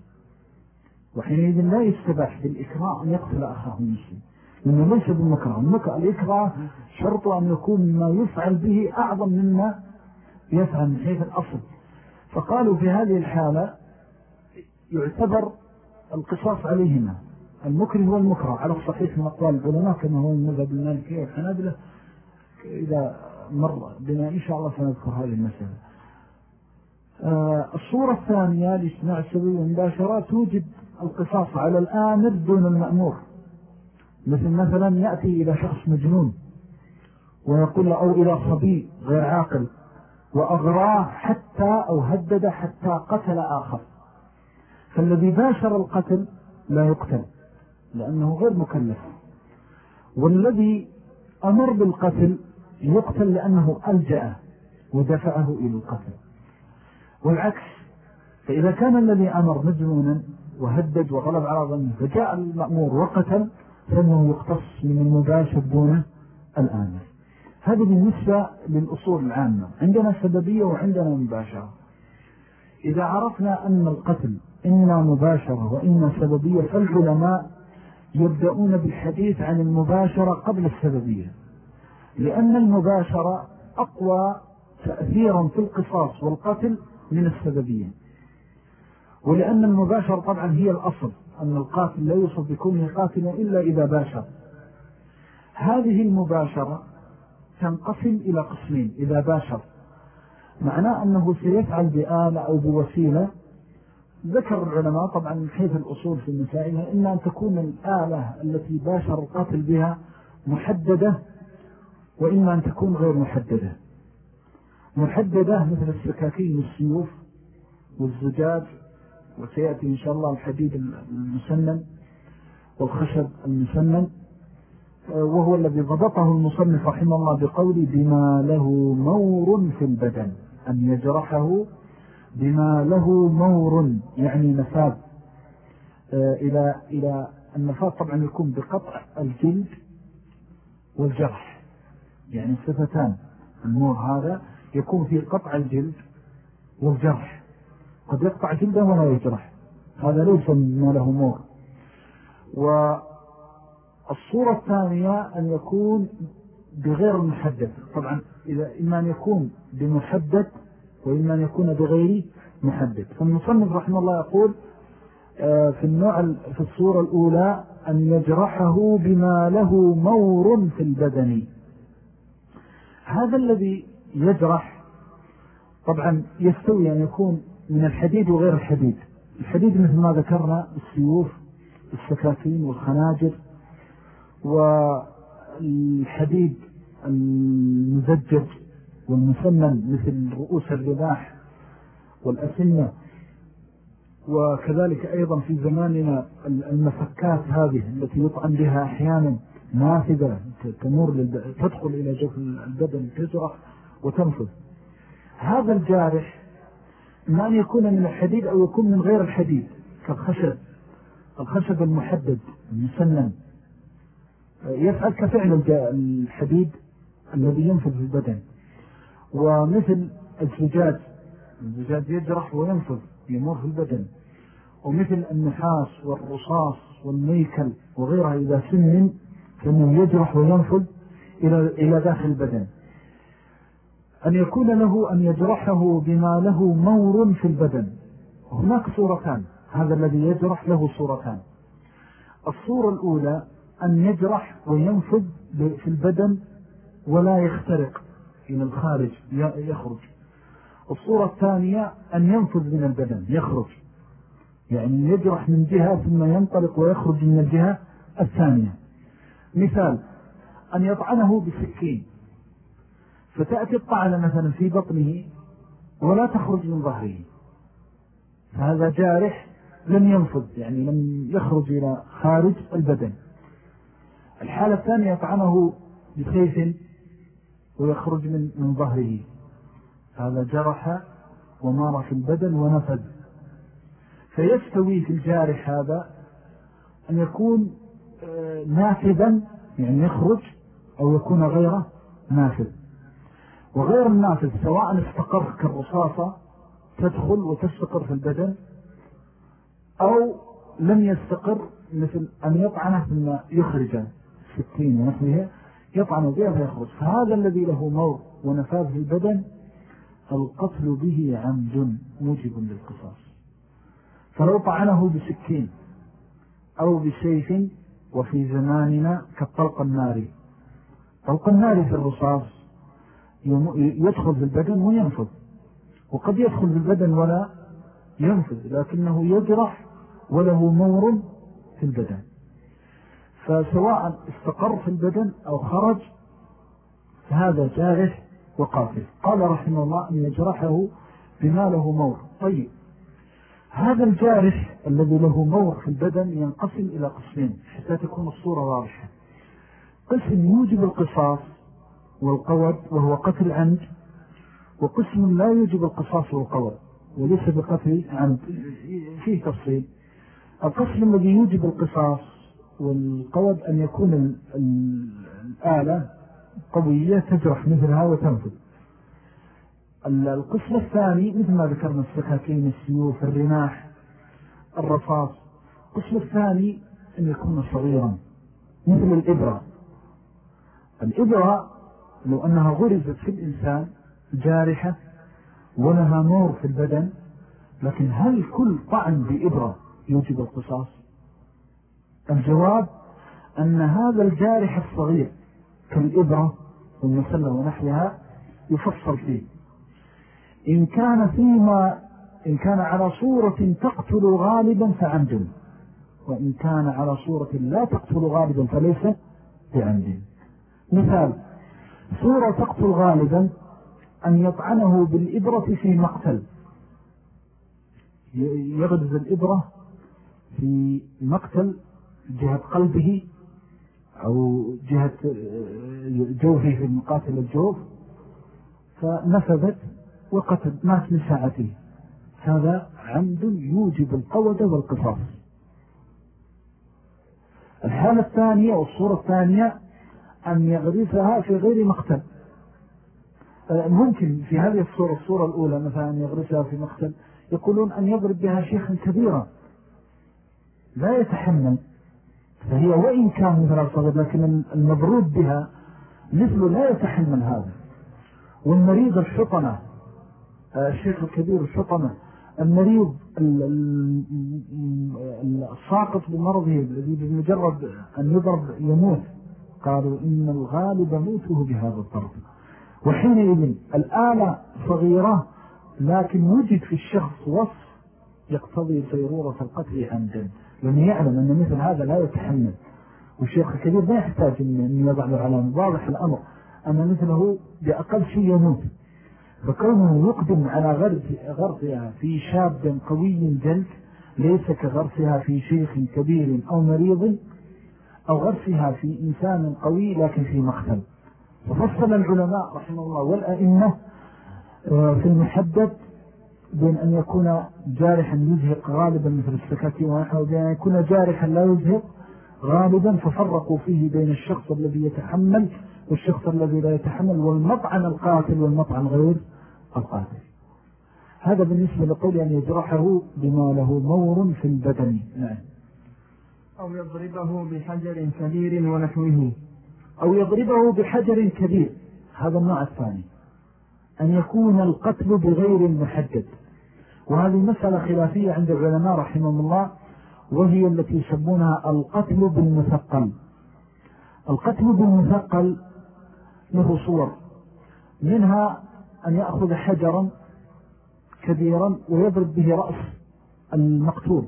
وحينئذ لا يستباح بالإكراه أن يقتل أخاه المسلم لأنه ليس بالمكره. الإكراه شرط أن يكون ما يفعل به أعظم مما يفعل من حيث الأصل. فقالوا في هذه الحالة يعتبر القصاص عليهما. المكره والمكره على الصحيح من أقوال العلماء كما هو المذهب المالكية والحنابلة. إذا مر بنا إن شاء الله سنذكر هذه المسألة. آه، الصورة الثانية لاجتماع السبيل والمباشرة توجد القصاص على الآمر دون المأمور. مثل مثلا يأتي إلى شخص مجنون ويقول أو إلى صبي غير عاقل وأغراه حتى أو هدد حتى قتل آخر. فالذي باشر القتل لا يقتل لأنه غير مكلف. والذي أمر بالقتل يقتل لأنه ألجأ ودفعه إلى القتل. والعكس فإذا كان الذي أمر مجنونا وهدد وغلب على ظنه فجاء المأمور وقتل فإنه يقتص من المباشر دون الآمر هذا بالنسبة للأصول العامة عندنا سببية وعندنا مباشرة. إذا عرفنا أن القتل إما مباشرة وإما سببية. فالعلماء يبدأون بالحديث عن المباشرة قبل السببية لأن المباشرة أقوى تأثيرا في القصاص والقتل من السببية. ولأن المباشرة طبعا هي الأصل أن القاتل لا يوصف بكونه قاتلا إلا إذا باشر. هذه المباشرة تنقسم إلى قسمين إذا باشر. معناه أنه سيفعل بآلة أو بوسيلة ذكر العلماء طبعا حيث الأصول في المسائل إما أن تكون الآلة التي باشر القتل بها محددة وإما أن تكون غير محددة. محددة مثل السكاكين والسيوف والزجاج وسيأتي إن شاء الله الحديد المسنن والخشب المسنن وهو الذي ضبطه المصنف رحمه الله بقول بما له مور في البدن أن يجرحه بما له مور يعني نفاذ. آه، إلى إلى النفاذ طبعا يكون بقطع الجلد والجرح. يعني صفتان. المور هذا يكون في قطع الجلد والجرح. قد يقطع جلده ولا يجرح. هذا ليس ما له مور. والصورة الثانية أن يكون بغير المحدد. طبعا إذا إما أن يكون بمحدد وإما أن يكون بغير محدد فالمصنف رحمه الله يقول آه، في النوع في الصورة الأولى أن يجرحه بما له مور في البدن. هذا الذي يجرح طبعا يستوي أن يكون من الحديد وغير الحديد. الحديد مثل ما ذكرنا السيوف السكاكين والخناجر والحديد المزجج. والمسمن مثل رؤوس الرباح والأسنة وكذلك أيضا في زماننا المفكات هذه التي يطعن بها أحيانا نافذة تمر تدخل إلى جوف البدن تجرح وتنفذ. هذا الجارح ما أن يكون من الحديد أو يكون من غير الحديد كالخشب الخشب المحدد المسنن. يفعل كفعل الحديد الذي ينفذ في البدن. ومثل الزجاج. الزجاج يجرح وينفذ يمر في البدن. ومثل النحاس والرصاص والميكل وغيرها إذا سمن فإنه يجرح وينفذ إلى داخل البدن. أن يكون له أن يجرحه بما له مور في البدن. هناك صورتان. هذا الذي يجرح له صورتان. الصورة الأولى أن يجرح وينفذ في البدن ولا يخترق. إلى الخارج يخرج. الصورة الثانية أن ينفذ من البدن يخرج. يعني يجرح من جهة ثم ينطلق ويخرج من الجهة الثانية. مثال أن يطعنه بسكين. فتأتي الطعنة مثلا في بطنه ولا تخرج من ظهره. فهذا جارح لم ينفذ يعني لم يخرج إلى خارج البدن. الحالة الثانية يطعنه بسيف ويخرج من, من ظهره. هذا جرح ومار في البدن ونفذ فيستوي في الجارح هذا أن يكون آه، نافذا يعني يخرج أو يكون غير نافذ. وغير النافذ سواء استقر كالرصاصة تدخل وتستقر في البدن أو لم يستقر مثل أن يطعنه ثم يخرج. سكين ونحوها يطعن بها فيخرج فهذا الذي له مور ونفاذ في البدن القتل به عمد موجب للقصاص. فلو طعنه بسكين أو بسيف وفي زماننا كالطلق الناري. طلق الناري في الرصاص يدخل في البدن وينفذ. وقد يدخل في البدن ولا ينفذ لكنه يجرح وله مور في البدن. فسواء استقر في البدن أو خرج فهذا جارح وقاتل. قال رحمه الله أن يجرحه بما له مور. طيب هذا الجارح الذي له مور في البدن ينقسم إلى قسمين حتى تكون الصورة واضحة. قسم يوجب القصاص والقود وهو قتل عمد وقسم لا يوجب القصاص والقود وليس بقتل عمد فيه تفصيل. القسم الذي يوجب القصاص والقود أن يكون الآلة قوية تجرح مثلها وتنفذ. القسم الثاني مثل ما ذكرنا السكاكين السيوف الرماح الرصاص. القسم الثاني أن يكون صغيرا مثل الإبرة. الإبرة لو أنها غرزت في الإنسان جارحة ولها نور في البدن لكن هل كل طعن بإبرة يوجب القصاص؟ الجواب أن هذا الجارح الصغير كالإبرة والمسلة ونحوها يفصل فيه. إن كان فيما إن كان على صورة تقتل غالبا فعمد وإن كان على صورة لا تقتل غالبا فليس بعمد مثال صورة تقتل غالبا أن يطعنه بالإبرة في مقتل. يغرز الإبرة في مقتل جهة قلبه أو جهة جوفه في مقاتل الجوف فنفذت وقتل مات من ساعته هذا عمد يوجب القوة والقصاص. الحالة الثانية والصورة الثانية أن يغرسها في غير مقتل. ممكن في هذه الصورة الصورة الأولى مثلا أن يغرسها في مقتل يقولون أن يضرب بها شيخا كبيرا لا يتحمل. فهي وإن كان مثل الصغير لكن المضروب بها مثل لا يتحمل هذا. والمريض الشطنة الشيخ الكبير الشطنة المريض الساقط بمرضه الذي بمجرد أن يضرب يموت قالوا إن الغالب موته بهذا الضرب. وحينئذ الآلة صغيرة لكن وجد في الشخص وصف يقتضي سيرورة القتل عمدا لأنه يعلم أن مثل هذا لا يتحمل. والشيخ الكبير لا يحتاج أن يضع له علامة واضح الأمر أن مثله بأقل شيء يموت. فكونه يقدم على غرسها في شاب قوي جلد ليس كغرسها في شيخ كبير أو مريض أو غرسها في إنسان قوي لكن في مختل وفصل العلماء رحمه الله والأئمة آه، في المحدد بين أن يكون جارحا يزهق غالبا مثل السكاكي ونحو بين أن يكون جارحا لا يزهق غالبا ففرقوا فيه بين الشخص الذي يتحمل والشخص الذي لا يتحمل والمطعن القاتل والمطعن غير القاتل. هذا بالنسبة لقول أن يجرحه بما له مور في البدن. نعم. أو يضربه بحجر كبير ونحوه. أو يضربه بحجر كبير. هذا النوع الثاني. أن يكون القتل بغير محدد. وهذه مسألة خلافية عند العلماء رحمهم الله وهي التي يسمونها القتل بالمثقل. القتل بالمثقل له صور. منها أن يأخذ حجرا كبيرا ويضرب به رأس المقتول.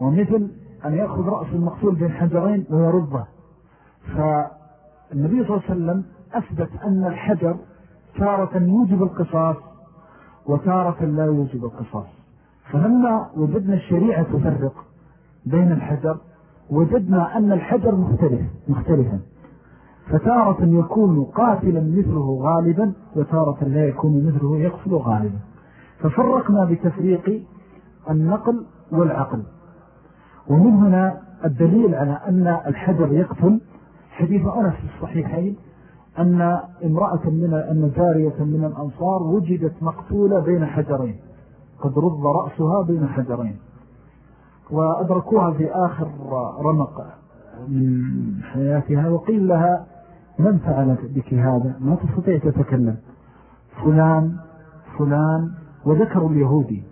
ومثل أن يأخذ رأس المقتول بين حجرين ويرده فالنبي صلى الله عليه وسلم أثبت أن الحجر تارة يوجب القصاص وتارة لا يوجب القصاص. فلما وجدنا الشريعة تفرق بين الحجر وجدنا أن الحجر مختلف مختلفا. فتارة يكون قاتلا مثله غالبا وتارة لا يكون مثله يقتل غالبا. ففرقنا بتفريق النقل والعقل. ومن هنا الدليل على أن الحجر يقتل. حديث أنس الصحيحين أن امرأة من أن جارية من الأنصار وجدت مقتولة بين حجرين. قد رض رأسها بين حجرين. وأدركوها في آخر رمق من حياتها وقيل لها من فعلت بك هذا؟ ما تستطيع تتكلم. فلان فلان وذكروا اليهودي.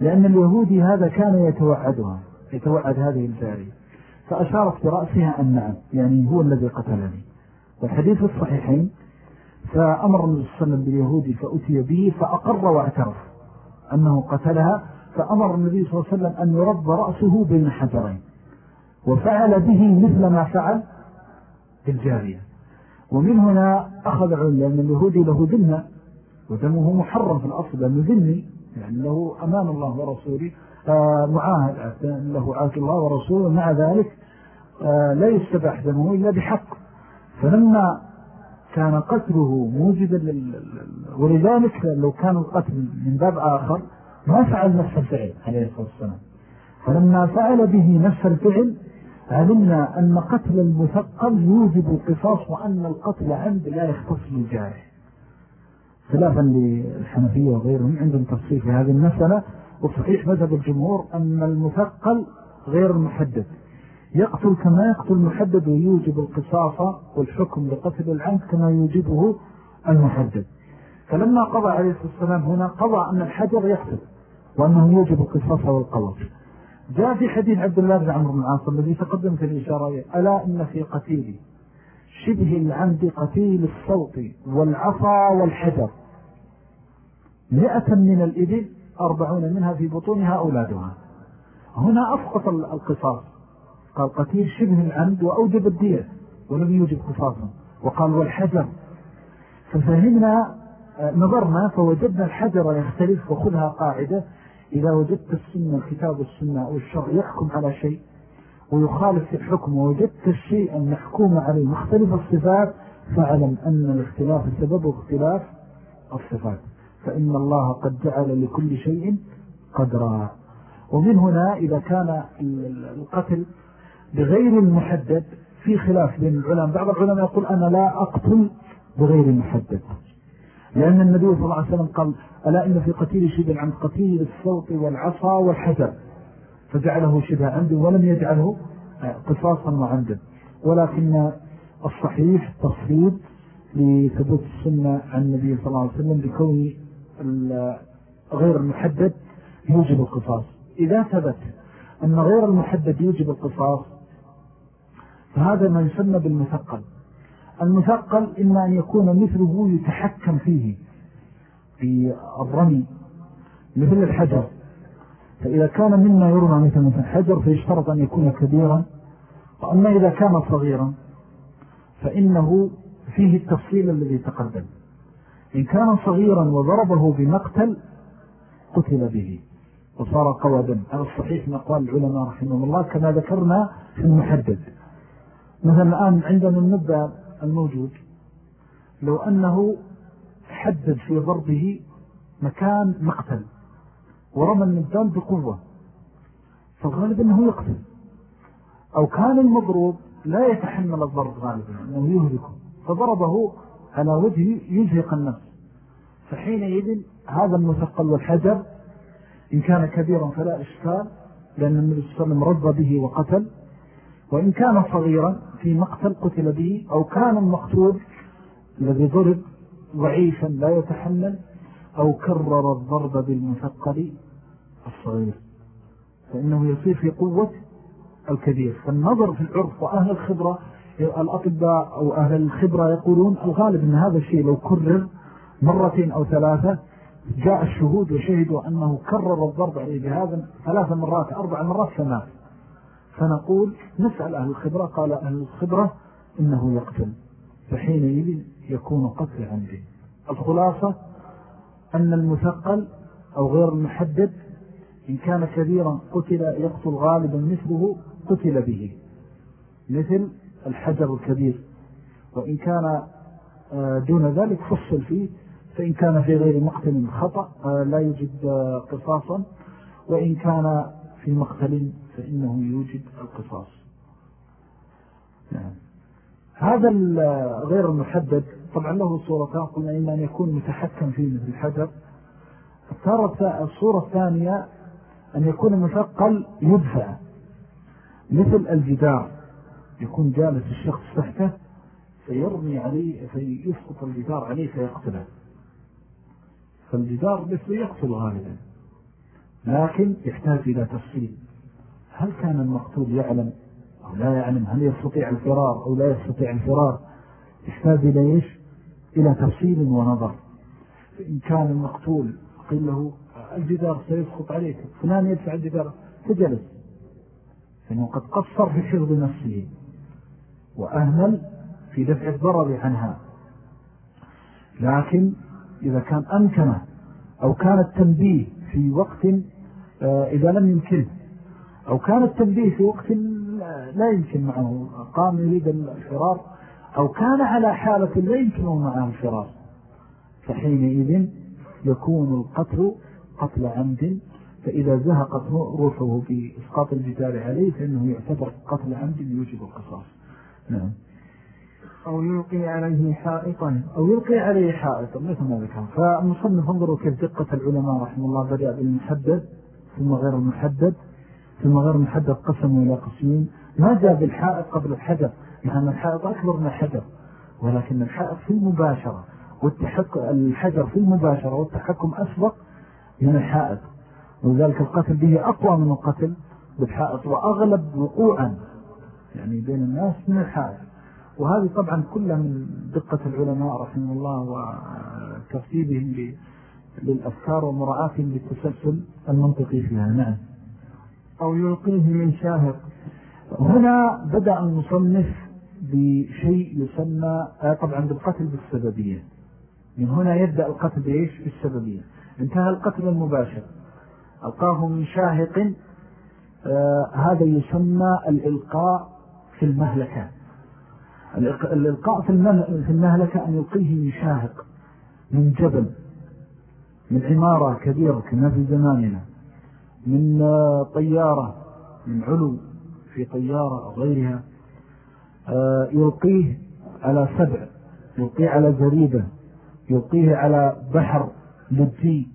لأن اليهودي هذا كان يتوعدها يتوعد هذه الجارية. فأشارت برأسها أن نعم يعني هو الذي قتلني. والحديث الصحيحين فأمر النبي صلى الله عليه وسلم باليهودي فأتي به فأقر واعترف أنه قتلها فأمر النبي صلى الله عليه وسلم أن يرد رأسه بين حجرين وفعل به مثل ما فعل بالجارية. ومن هنا أخذ علم لأن اليهودي له ذنة ودمه محرم في الأصل لأنه ذني يعني له الله ورسوله آه، معاهد له عاك الله ورسوله مع ذلك آه، لا يستبح دمه إلا بحق. فلما كان قتله موجدا ولذلك لو كان القتل من باب آخر ما فعل نفس الفعل عليه الصلاة والسلام. فلما فعل به نفس الفعل علمنا أن قتل المثقل يوجب القصاص وأن القتل عند لا يختص بالجارح خلافا للحنفية وغيرهم عندهم تفصيل في هذه المسألة وصحيح مذهب الجمهور أن المثقل غير محدد. يقتل كما يقتل المحدد ويوجب القصاص والحكم لقتل العمد كما يوجبه المحدد. فلما قضى عليه الصلاة والسلام هنا قضى أن الحجر يقتل وأنه يوجب القصاص والقوة جاء في حديث عبد الله بن عمر بن عاصر الذي تقدم في الإشارة ألا إن في قتيل شبه العمد قتيل الصوت والعصا والحجر. مئة من الإبل أربعون منها في بطونها أولادها. هنا أسقط القصاص. قال قتيل شبه العمد وأوجب الدية ولم يوجب قصاصا وقال والحجر ففهمنا نظرنا فوجدنا الحجر يختلف وخذها قاعدة. إذا وجدت السنة الكتاب والسنة أو الشرع يحكم على شيء ويخالف في الحكم ووجدت الشيء المحكوم عليه مختلف الصفات فاعلم أن الاختلاف سببه اختلاف الصفات. فإن الله قد جعل لكل شيء قدرا. ومن هنا إذا كان القتل بغير المحدد في خلاف بين العلماء. بعض العلماء يقول أنا لا أقتل بغير المحدد. لأن النبي صلى الله عليه وسلم قال ألا إن في قتيل شبه عن قتيل الصوت والعصا والحجر؟ فجعله شبه عنده ولم يجعله قصاصا وعنده. ولكن الصحيح تصريب لثبوت السنة عن النبي صلى الله عليه وسلم بكون غير المحدد يوجب القصاص. إذا ثبت أن غير المحدد يوجب القصاص فهذا ما يسمى بالمثقل. المثقل إما أن يكون مثله يتحكم فيه في الرمي مثل الحجر. فإذا كان مما يرمى مثل مثل الحجر فيشترط أن يكون كبيرا وأما إذا كان صغيرا فإنه فيه التفصيل الذي تقدم. إن كان صغيرا وضربه بمقتل قتل به. وصار قودا هذا الصحيح من أقوال العلماء رحمه الله كما ذكرنا في المحدد. مثلا الآن عندنا النبأ الموجود. لو أنه حدد في ضربه مكان مقتل ورمى النبدان بقوة فالغالب أنه يقتل. أو كان المضروب لا يتحمل الضرب غالبا أنه يهلكه فضربه على وجه يزهق النفس. فحينئذ هذا المثقل والحجر إن كان كبيرا فلا إشكال لأن النبي صلى الله عليه وسلم رضى به وقتل. وإن كان صغيرا في مقتل قتل به أو كان المقتول الذي ضرب ضعيفا لا يتحمل أو كرر الضرب بالمثقل الصغير. فإنه يصير في قوة الكبير. فالنظر في العرف وأهل الخبرة الأطباء أو أهل الخبرة يقولون الغالب أن هذا الشيء لو كرر مرتين أو ثلاثة جاء الشهود وشهدوا أنه كرر الضرب عليه بهذا ثلاث مرات أربع مرات فمات فنقول نسأل أهل الخبرة قال أهل الخبرة إنه يقتل فحينئذ يكون قتل عمده الخلاصة أن المثقل أو غير المحدد إن كان كبيرا قتل يقتل غالبا مثله قتل به مثل الحجر الكبير. وإن كان آه، دون ذلك فصل فيه فإن كان في غير مقتل خطأ آه، لا يوجد آه، قصاصا. وإن كان في مقتل فإنه يوجد القصاص. نعم. هذا غير المحدد. طبعا له صورتان قلنا إما أن يكون متحكم فيه مثل الحجر. الصورة الثانية أن يكون مثقل يدفع مثل الجدار. يكون جالس الشخص تحته فيرمي عليه فيسقط الجدار عليه فيقتله. فالجدار مثل يقتل غالبا لكن يحتاج إلى تفصيل. هل كان المقتول يعلم أو لا يعلم هل يستطيع الفرار أو لا يستطيع الفرار؟ يحتاج إلى إيش؟ إلى تفصيل ونظر. فإن كان المقتول قيل له الجدار سيسقط عليك فلان يدفع الجدار فجلس. فإنه قد قصر في حفظ نفسه. وأهمل في دفع الضرر عنها. لكن إذا كان أمكنه أو كان التنبيه في وقت إذا لم يمكنه أو كان التنبيه في وقت لا يمكن معه. قام يريد الفرار. أو كان على حالة لا يمكنه معه الفرار. فحينئذ يكون القتل قتل عمد. فإذا زهقت روحه بإسقاط الجدار عليه فإنه يعتبر قتل عمد يوجب القصاص. نعم. أو يلقي عليه حائطا. أو يلقي عليه حائطا مثل ما ذكر فالمصنف انظروا كيف دقة العلماء رحمه الله بدأ بالمحدد ثم غير المحدد ثم غير المحدد قسموا إلى قسمين. ما جاء بالحائط قبل الحجر لأن الحائط أكبر من الحجر ولكن الحائط في المباشرة الحجر في المباشرة والتحكم أسبق من الحائط. وذلك القتل به أقوى من القتل بالحائط وأغلب وقوعا يعني بين الناس من الحائط. وهذه طبعا كلها من دقة العلماء رحمه الله وترتيبهم للأفكار ومراعاتهم للتسلسل المنطقي فيها. نعم. أو يلقيه من شاهق. هنا بدأ المصنف بشيء يسمى آه، طبعا بالقتل بالسببية. من هنا يبدأ القتل بإيش؟ بالسببية. انتهى القتل المباشر. ألقاه من شاهق آه هذا يسمى الإلقاء في المهلكة. الإلقاء في المهلكة أن يلقيه من شاهق من جبل. من عمارة كبيرة كما في زماننا من طيارة من علو في طيارة أو غيرها آه، يلقيه على سبع يلقيه على زريبة يلقيه على بحر لجي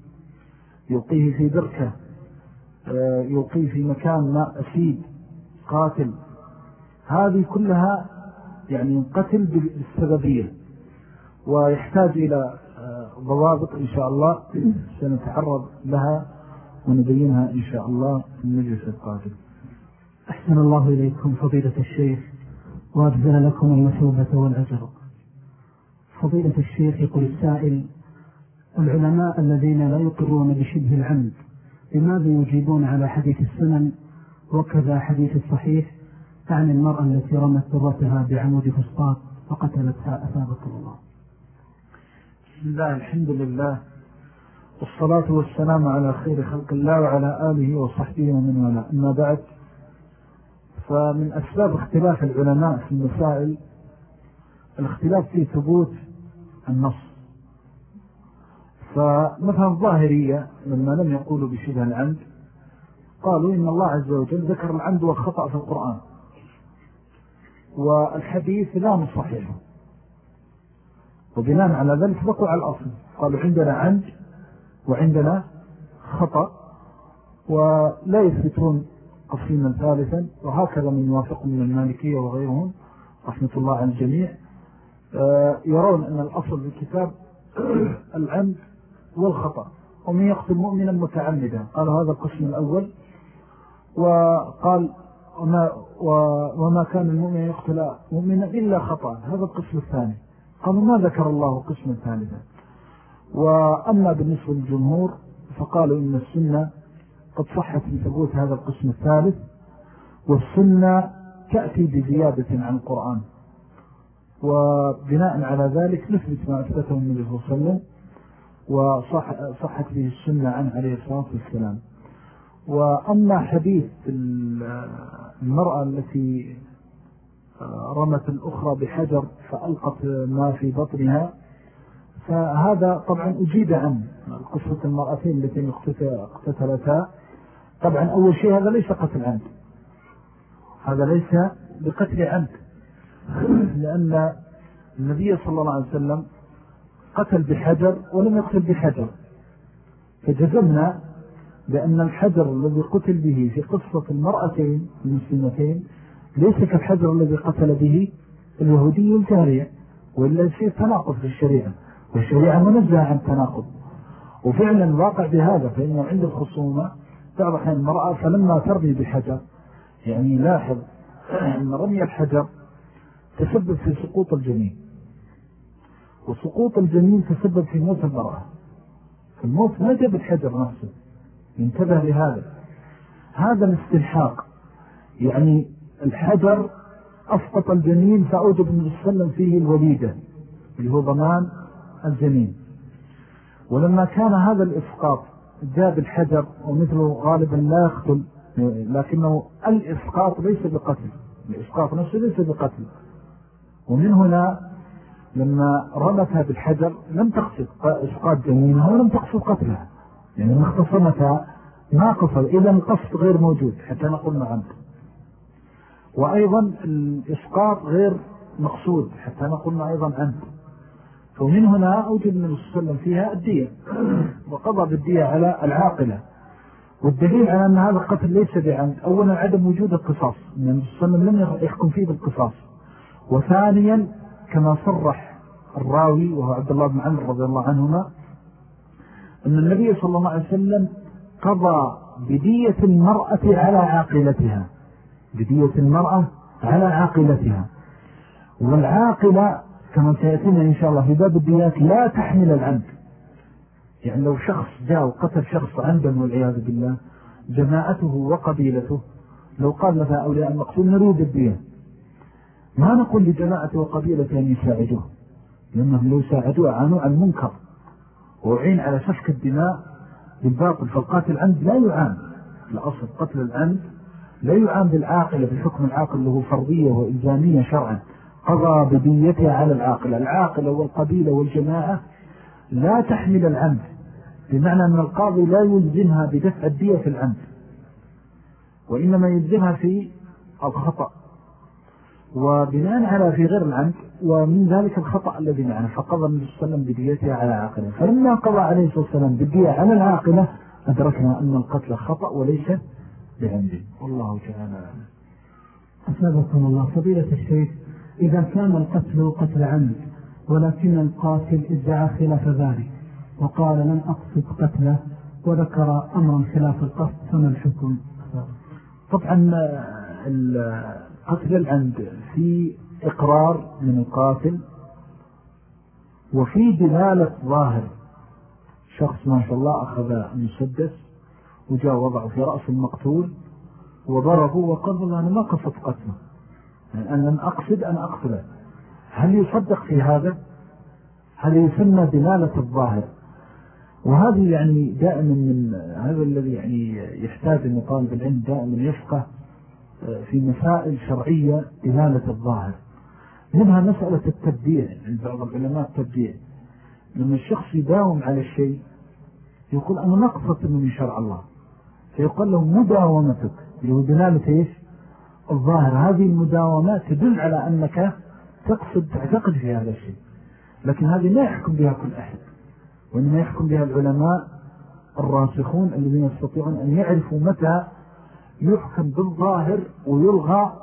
يلقيه في بركة آه، يلقيه في مكان ماء أسيد قاتل. هذه كلها يعني قتل بالسببية ويحتاج إلى ضوابط إن شاء الله سنتعرض لها ونبينها إن شاء الله في المجلس القادم. أحسن الله إليكم فضيلة الشيخ وأجزل لكم المثوبة والأجر. فضيلة الشيخ يقول السائل العلماء الذين لا يقرون بشبه العمد لماذا يجيبون على حديث السنن وكذا حديث الصحيح عن المرأة التي رمت ذرتها بعمود فسطاط فقتلتها؟ أثابة الله. بسم الله الحمد لله والصلاة والسلام على خير خلق الله وعلى آله وصحبه ومن ولا أما بعد فمن أسباب اختلاف العلماء في المسائل الاختلاف في ثبوت النص. فمثلا الظاهرية لما لم يقولوا بشبه العمد قالوا إن الله عز وجل ذكر العمد والخطأ في القرآن. والحديث لا مصحيح وبناء على ذلك بقوا على الأصل. قالوا عندنا عمد وعندنا خطأ ولا يثبتون قسيما ثالثا وهكذا من يوافق من المالكية وغيرهم رحمة الله على الجميع. آه، يرون أن الأصل في الكتاب العمد والخطأ ومن يقتل مؤمنا متعمدا. قال هذا القسم الأول. وقال وما, وما كان المؤمن يقتل مؤمنا إلا خطأ. هذا القسم الثاني. قالوا ما ذكر الله قسما ثالثا. وأما بالنسبة للجمهور فقالوا إن السنة قد صحت لثبوت هذا القسم الثالث والسنة تأتي بزيادة عن القرآن. وبناء على ذلك نثبت ما أثبته النبي صلى الله عليه وسلم وصحت به السنة عنه عليه الصلاة والسلام. وأما حديث المرأة التي رمت الأخرى بحجر فألقت ما في بطنها. فهذا طبعا أجيب عن قصة المرأتين التي اقتتلتا. طبعا أول شيء هذا ليس قتل عمد هذا ليس بقتل عمد لأن النبي صلى الله عليه وسلم قتل بحجر ولم يقتل بحجر. فجزمنا بأن الحجر الذي قتل به في قصة المرأتين المسلمتين ليس كالحجر الذي قتل به اليهودي الجارية وإلا شيء تناقض في الشريعة والشريعة منزهة عن التناقض. وفعلا الواقع بهذا فإنه عند الخصومة تعرف عن المرأة فلما ترمي بحجر يعني لاحظ أن رمي الحجر تسبب في سقوط الجنين. وسقوط الجنين تسبب في موت المرأة. فالموت ما جاب الحجر نفسه ينتبه لهذا. هذا الاستلحاق يعني الحجر أسقط الجنين فأوجب من السلم فيه الوليدة اللي هو ضمان الجنين. ولما كان هذا الإسقاط جاء بالحجر ومثله غالبا لا يقتل لكنه الإسقاط ليس بقتل الإسقاط نفسه ليس بقتل. ومن هنا لما رمتها بالحجر لم تقصد إسقاط جنينها ولم تقصد قتلها يعني ما اختصمتها ما قصد إذا القصد غير موجود حتى نقول نعم وأيضا الإسقاط غير مقصود حتى نقول أيضا عنه. فمن هنا أوجد من السلم فيها الدية وقضى بالدية على العاقلة. والدليل على أن هذا القتل ليس بعمد أولا عدم وجود القصاص. لأن السلم لم يحكم فيه بالقصاص. وثانيا كما صرح الراوي وهو عبد الله بن عمر رضي الله عنهما أن النبي صلى الله عليه وسلم قضى بدية المرأة على عاقلتها. بدية المرأة على عاقلتها. والعاقلة كما سيأتينا إن شاء الله في باب الديات لا تحمل العمد يعني لو شخص جاء وقتل شخص عمدا والعياذ بالله جماعته وقبيلته لو قال لها أولياء المقتول نريد الدية. ما نقول لجماعته وقبيلته أن يساعدوه؟ لأنهم لو ساعدوه عانوا عن منكر وعين على سفك الدماء بالباطل فالقاتل عمد لا يعان. الأصل قتل العمد لا يعان بالعاقلة بحكم العاقل له فرضية وإلزامية شرعا. قضى بديتها على العاقلة العاقلة والقبيلة والجماعة لا تحمل العمد بمعنى أن القاضي لا يلزمها بدفع الدية في العمد وإنما يلزمها في الخطأ. وبناء على في غير العمد ومن ذلك الخطأ الذي معنا فقضى النبي صلى الله عليه وسلم بديتها على عاقلة فلما قضى عليه الصلاة والسلام بالدية على العاقلة أدركنا أن القتل خطأ وليس بعمد والله تعالى أسابقكم الله فضيلة الشيخ إذا كان القتل قتل عمد ولكن القاتل ادعى خلاف ذلك وقال لن أقصد قتله وذكر أمرا خلاف القصد فما الحكم؟ طبعا قتل العمد في إقرار من القاتل وفي دلالة ظاهر. شخص ما شاء الله أخذ مسدس وجاء وضعه في رأس المقتول وضربه وقال أنا ما قصد قتله. يعني أن لم أقصد أن أقتله. هل يصدق في هذا؟ هل يسمى دلالة الظاهر؟ وهذا يعني دائما من هذا الذي يعني يحتاج أن طالب العلم دائما يفقه آه، في مسائل شرعية دلالة الظاهر. منها مسألة التبديع عند بعض العلماء التبديع. لما الشخص يداوم على الشيء يقول أنا ما قصدت من شرع الله. فيقول له مداومتك. هو دلالة إيش؟ الظاهر هذه المداومات تدل على أنك تقصد تعتقد في هذا الشيء. لكن هذه لا يحكم بها كل أحد. وإنما يحكم بها العلماء الراسخون الذين يستطيعون أن يعرفوا متى يحكم بالظاهر ويلغى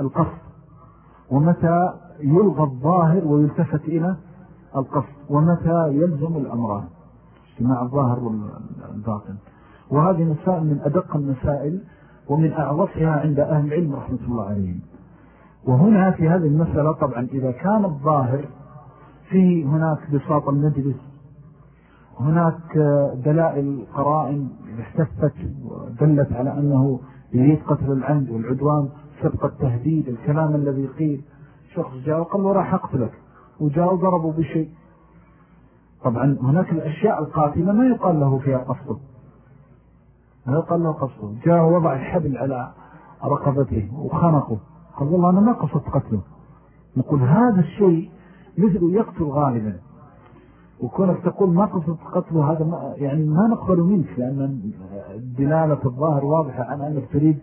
القصد. ومتى يلغى الظاهر ويلتفت إلى القصد. ومتى يلزم الأمران. اجتماع الظاهر والباطن. وهذه مسائل من أدق المسائل ومن أعرفها عند أهل العلم رحمة الله عليهم. وهنا في هذه المسألة طبعا إذا كان الظاهر في هناك بساط المجلس هناك دلائل قرائن احتفت ودلت على أنه يريد قتل العمد والعدوان سبق التهديد الكلام الذي قيل شخص جاء وقال له راح أقتلك وجاء وضربوا بشيء. طبعا هناك الأشياء القاتلة ما يقال له فيها قصده. ما يقال له قصده. جاء وضع الحبل على رقبته وخنقه. قال والله أنا ما قصدت قتله. نقول هذا الشيء مثل يقتل غالبا. وكونك تقول ما قصدت قتله هذا ما يعني ما نقبل منك لأن دلالة الظاهر واضحة عن أنك تريد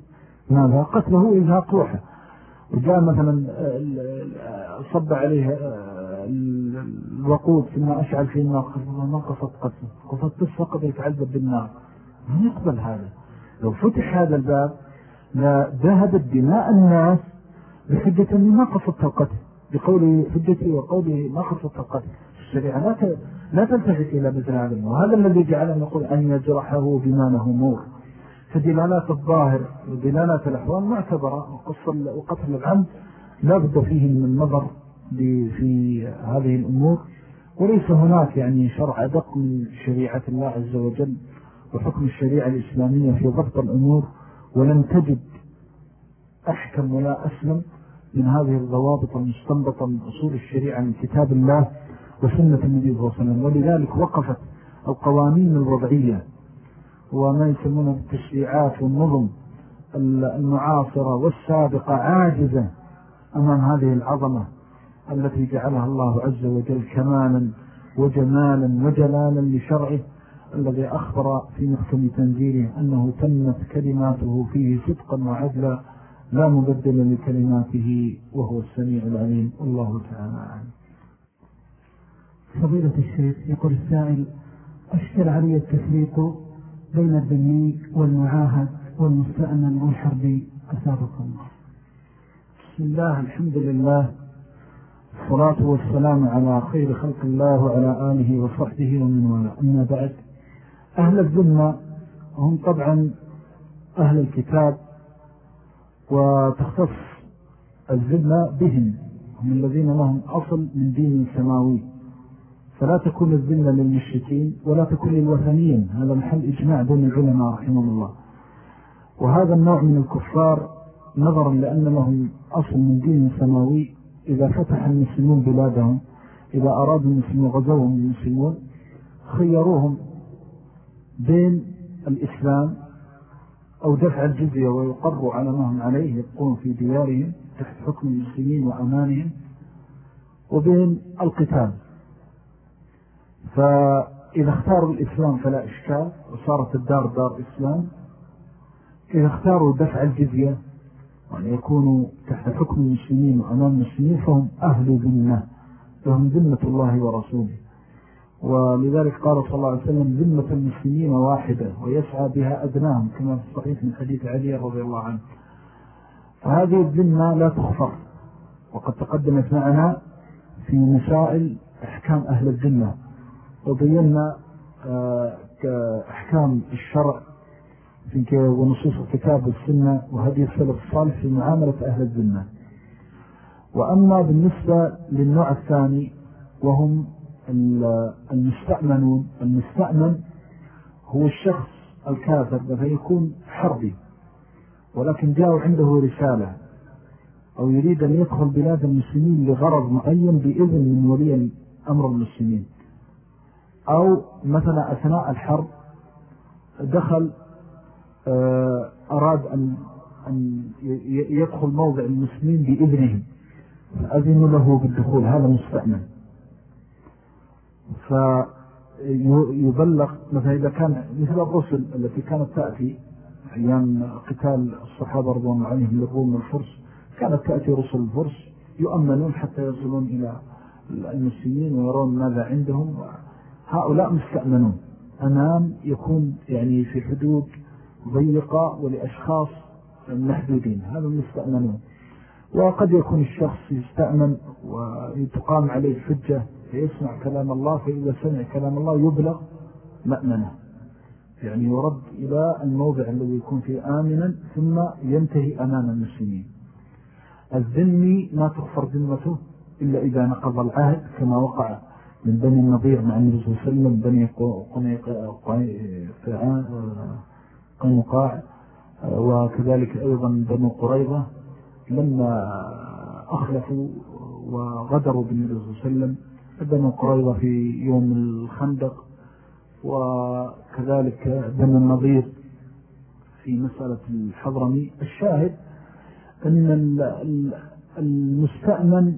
ماذا؟ قتله إذا روحه وجاء مثلا صب عليه الوقود ثم أشعل في النار ما قصد قتله. قصد فقط يتعذب بالنار. ما يقبل هذا؟ لو فتح هذا الباب لذهبت دماء الناس بحجة ما قصدت القتل بقوله حجتي وقوله ما قصدت القتل الشريعة لا لا تلتفت إلى مثل هذا وهذا الذي جعلنا نقول أن يجرحه بما له مور فدلالات الظاهر ودلالات الأحوال معتبرة وقتل العمد لا بد فيه من النظر في هذه الأمور. وليس هناك يعني شرع أدق من شريعة الله عز وجل. وحكم الشريعة الإسلامية في ضبط الأمور ولن تجد أحكم ولا أسلم من هذه الضوابط المستنبطة من أصول الشريعة من كتاب الله وسنة النبي صلى الله عليه وسلم. ولذلك وقفت القوانين الوضعية وما يسمونه التشريعات والنظم المعاصرة والسابقة عاجزة أمام هذه العظمة التي جعلها الله عز وجل كمالا وجمالا وجلالا لشرعه الذي أخبر في محكم تنزيله أنه تمت كلماته فيه صدقا وعدلا لا مبدل لكلماته وهو السميع العليم الله تعالى عنه فضيلة الشيخ يقول السائل أشكل علي التفريق بين الذمي والمعاهد والمستأمن والحربي أثابكم الله. بسم الله الحمد لله الصلاة والسلام على خير خلق الله وعلى آله وصحبه ومن ولا أما بعد أهل الذمة هم طبعا أهل الكتاب وتختص الذمة بهم. هم الذين لهم أصل من دين سماوي. فلا تكون الذمة للمشركين ولا تكون للوثنيين. هذا محل إجماع بين العلماء رحمه الله. وهذا النوع من الكفار نظرا لأن لهم أصل من دين سماوي. إذا فتح المسلمون بلادهم إذا أرادوا المسلمون غزوهم المسلمون خيروهم بين الإسلام أو دفع الجزية ويقروا على ما هم عليه يبقون في ديارهم تحت حكم المسلمين وأمانهم وبين القتال. فإذا اختاروا الإسلام فلا إشكال وصارت الدار دار إسلام. إذا اختاروا دفع الجزية وأن يكونوا تحت حكم المسلمين وأمام المسلمين فهم أهل ذنة لهم ذنة الله ورسوله. ولذلك قال صلى الله عليه وسلم ذنة المسلمين واحدة ويسعى بها أدناهم كما في الصحيح من حديث علي رضي الله عنه. فهذه الذنة لا تخفر وقد تقدمت معنا في مسائل أحكام أهل الذنة وبينا آه، أحكام الشرع ونصوص الكتاب والسنة وهذه السلف الصالح في معاملة أهل الذنة وأما بالنسبة للنوع الثاني وهم المستأمنون. المستأمن هو الشخص الكافر فيكون حربي ولكن جاءوا عنده رسالة أو يريد أن يدخل بلاد المسلمين لغرض معين بإذن من ولي أمر المسلمين. أو مثلا أثناء الحرب دخل آه، أراد أن, أن يدخل موضع المسلمين بإذنهم فأذن له بالدخول. هذا مستأمن. فيبلغ مثلا إذا كان مثل الرسل التي كانت تأتي أيام قتال الصحابة رضوان عليهم للروم والفرس كانت تأتي رسل الفرس يؤمنون حتى يصلون إلى المسلمين ويرون ماذا عندهم. هؤلاء مستأمنون. أمام يكون يعني في حدود ضيقة ولأشخاص محدودين. هذا مستأمنون وقد يكون الشخص يستأمن ويتقام عليه الحجة فيسمع كلام الله فإذا سمع كلام الله يبلغ مأمنة. يعني يرد إلى الموضع الذي يكون فيه آمنا ثم ينتهي أمام المسلمين. الذني ما تغفر ذمته إلا إذا نقض العهد كما وقع من بني النظير مع النبي صلى الله عليه وسلم بني قنقاع وكذلك أيضا بنو قريضة لما أخلفوا وغدروا بالنبي صلى الله عليه وسلم بنو قريضة في يوم الخندق وكذلك بنو النظير في مسألة الحضرمي. الشاهد أن المستأمن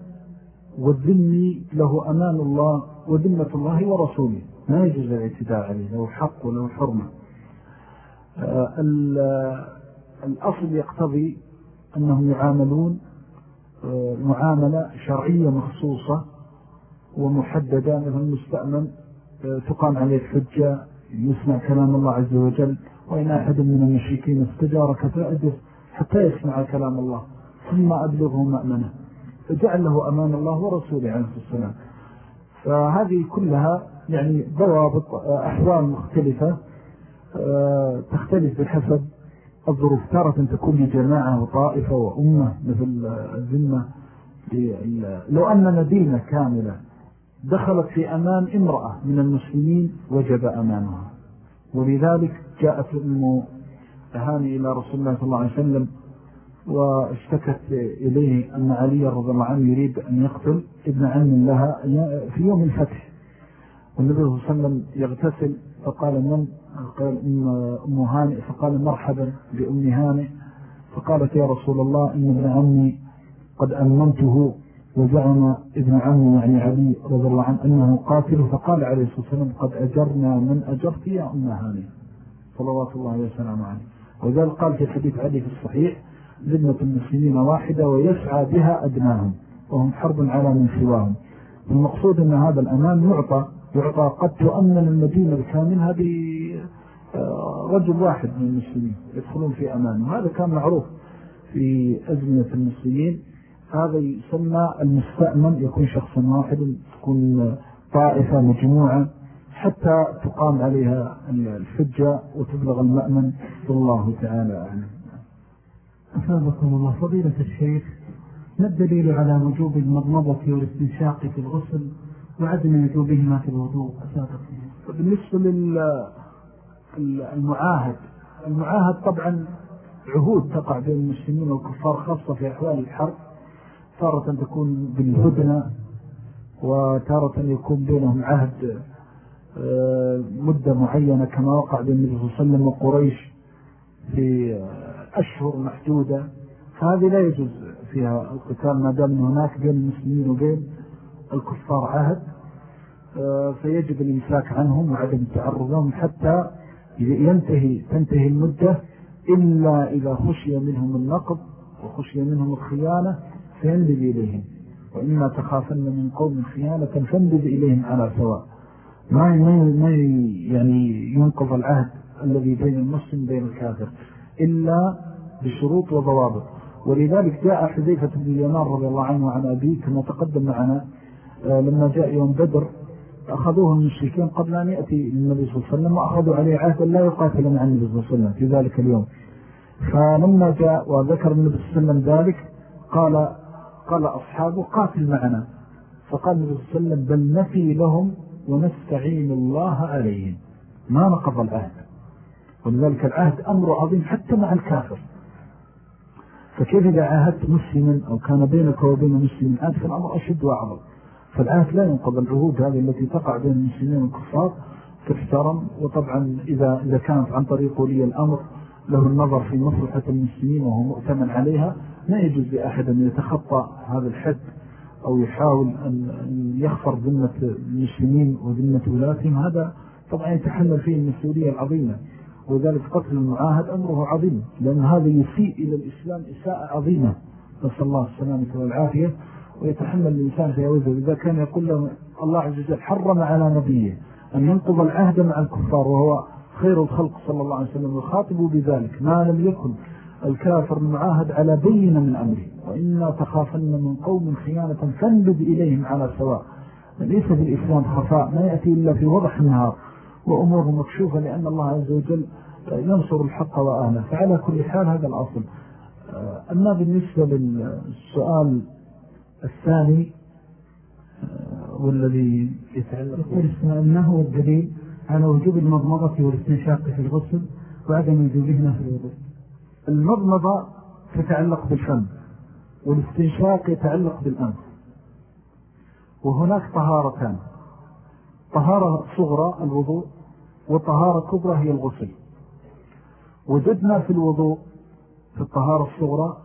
والذمي له أمان الله وذمة الله ورسوله. ما يجوز الاعتداء عليه له حق وله حرمة. آه، الأصل يقتضي أنهم يعاملون آه، معاملة شرعية مخصوصة ومحددة مثل المستأمن آه، تقام عليه الحجة يسمع كلام الله عز وجل وإن أحد من المشركين استجارك فأجر حتى يسمع كلام الله ثم أبلغه مأمنه. فجعل له أمان الله ورسوله عليه السلام فهذه كلها يعني ضوابط أحوال مختلفة آه، تختلف بحسب الظروف. تارة تكون لجماعة وطائفة وأمة مثل الذمة لو أن مدينة كاملة دخلت في أمان امرأة من المسلمين وجب أمانها. ولذلك جاءت أم أهاني إلى رسول الله صلى الله عليه وسلم واشتكت إليه أن علي رضي الله عنه يريد أن يقتل ابن عم لها في يوم الفتح. والنبي صلى الله عليه وسلم يغتسل فقال من؟ قال أم هانئ. فقال مرحبا بأم هانئ. فقالت يا رسول الله إن ابن عمي قد أمنته وزعم ابن عمي يعني علي رضي الله عنه أنه قاتل فقال عليه الصلاة والسلام قد أجرنا من أجرت يا أم هانئ صلوات الله وسلم عليه. وذلك قال في حديث علي في الصحيح ذمة المسلمين واحدة ويسعى بها أدناهم وهم حرب على من سواهم. المقصود أن هذا الأمان يعطى يعطى قد تؤمن المدينة بكاملها برجل واحد من المسلمين يدخلون في أمان. وهذا كان معروف في أزمنة المسلمين. هذا يسمى المستأمن يكون شخصا واحد تكون طائفة مجموعة حتى تقام عليها الحجة وتبلغ المأمن. بالله تعالى أعلم. أفادكم الله. فضيلة الشيخ ما الدليل على وجوب المضمضة والاستنشاق في الغسل وعدم وجوبهما في الوضوء؟ أفادكم بالنسبة للمعاهد المعاهد طبعا عهود تقع بين المسلمين والكفار خاصة في أحوال الحرب. تارة تكون بالهدنة وتارة يكون بينهم عهد آه، مدة معينة كما وقع بين النبي صلى الله عليه وسلم وقريش في أشهر محدودة. فهذه لا يجوز فيها القتال ما دام هناك بين المسلمين وبين الكفار عهد آه، فيجب الإمساك عنهم وعدم التعرض لهم حتى ينتهي تنتهي المدة إلا إذا خشي منهم النقض وخشي منهم الخيانة فينبذ إليهم. وإما تخافن من قوم خيانة فانبذ إليهم على سواء. ما ما يعني ينقض العهد الذي بين المسلم بين الكافر إلا بشروط وضوابط. ولذلك جاء حذيفة بن اليمان رضي الله عنه وعن أبيه كما تقدم معنا آه، لما جاء يوم بدر أخذوه المشركين قبل أن يأتي النبي صلى الله عليه وسلم وأخذوا عليه عهد لا يقاتل مع النبي صلى الله عليه وسلم في ذلك اليوم. فلما جاء وذكر النبي صلى الله عليه وسلم ذلك قال قال أصحابه قاتل معنا. فقال النبي صلى الله عليه وسلم بل نفي لهم ونستعين الله عليهم. ما نقض العهد. ولذلك العهد أمر عظيم حتى مع الكافر. فكيف إذا عاهدت مسلما أو كان بينك وبين مسلم عاد فالأمر أشد وأعظم. فالعهد لا ينقض العهود هذه التي تقع بين المسلمين والكفار تحترم. وطبعا إذا, إذا كانت عن طريق ولي الأمر له النظر في مصلحة المسلمين وهو مؤتمن عليها. ما يجوز لأحد أن يتخطى هذا الحد أو يحاول أن يخفر ذمة المسلمين وذمة ولاتهم هذا طبعا يتحمل فيه المسؤولية العظيمة وذلك قتل المعاهد أمره عظيم لأن هذا يسيء إلى الإسلام إساءة عظيمة. نسأل الله السلامة والعافية ويتحمل الإنسان في أوزه إذا كان يقول له الله عز وجل حرم على نبيه أن ينقض العهد مع الكفار وهو خير الخلق صلى الله عليه وسلم وخاطبوا بذلك ما لم يكن الكافر المعاهد على بين من أمره. وإنا تخافن من قوم خيانة فانبذ إليهم على سواء. ليس في الإسلام خفاء ما يأتي إلا في وضح النهار. وأموره مكشوفة لأن الله عز وجل ينصر الحق وآله فعلى كل حال هذا الأصل. أما بالنسبة للسؤال الثاني والذي يتعلق ما هو الدليل على وجوب المضمضة والاستنشاق في الغسل وعدم وجوبهما في الوضوء. المضمضة تتعلق بالفم والاستنشاق يتعلق بالأنف. وهناك طهارتان طهارة صغرى الوضوء وطهارة كبرى هي الغسل. وجدنا في الوضوء في الطهارة الصغرى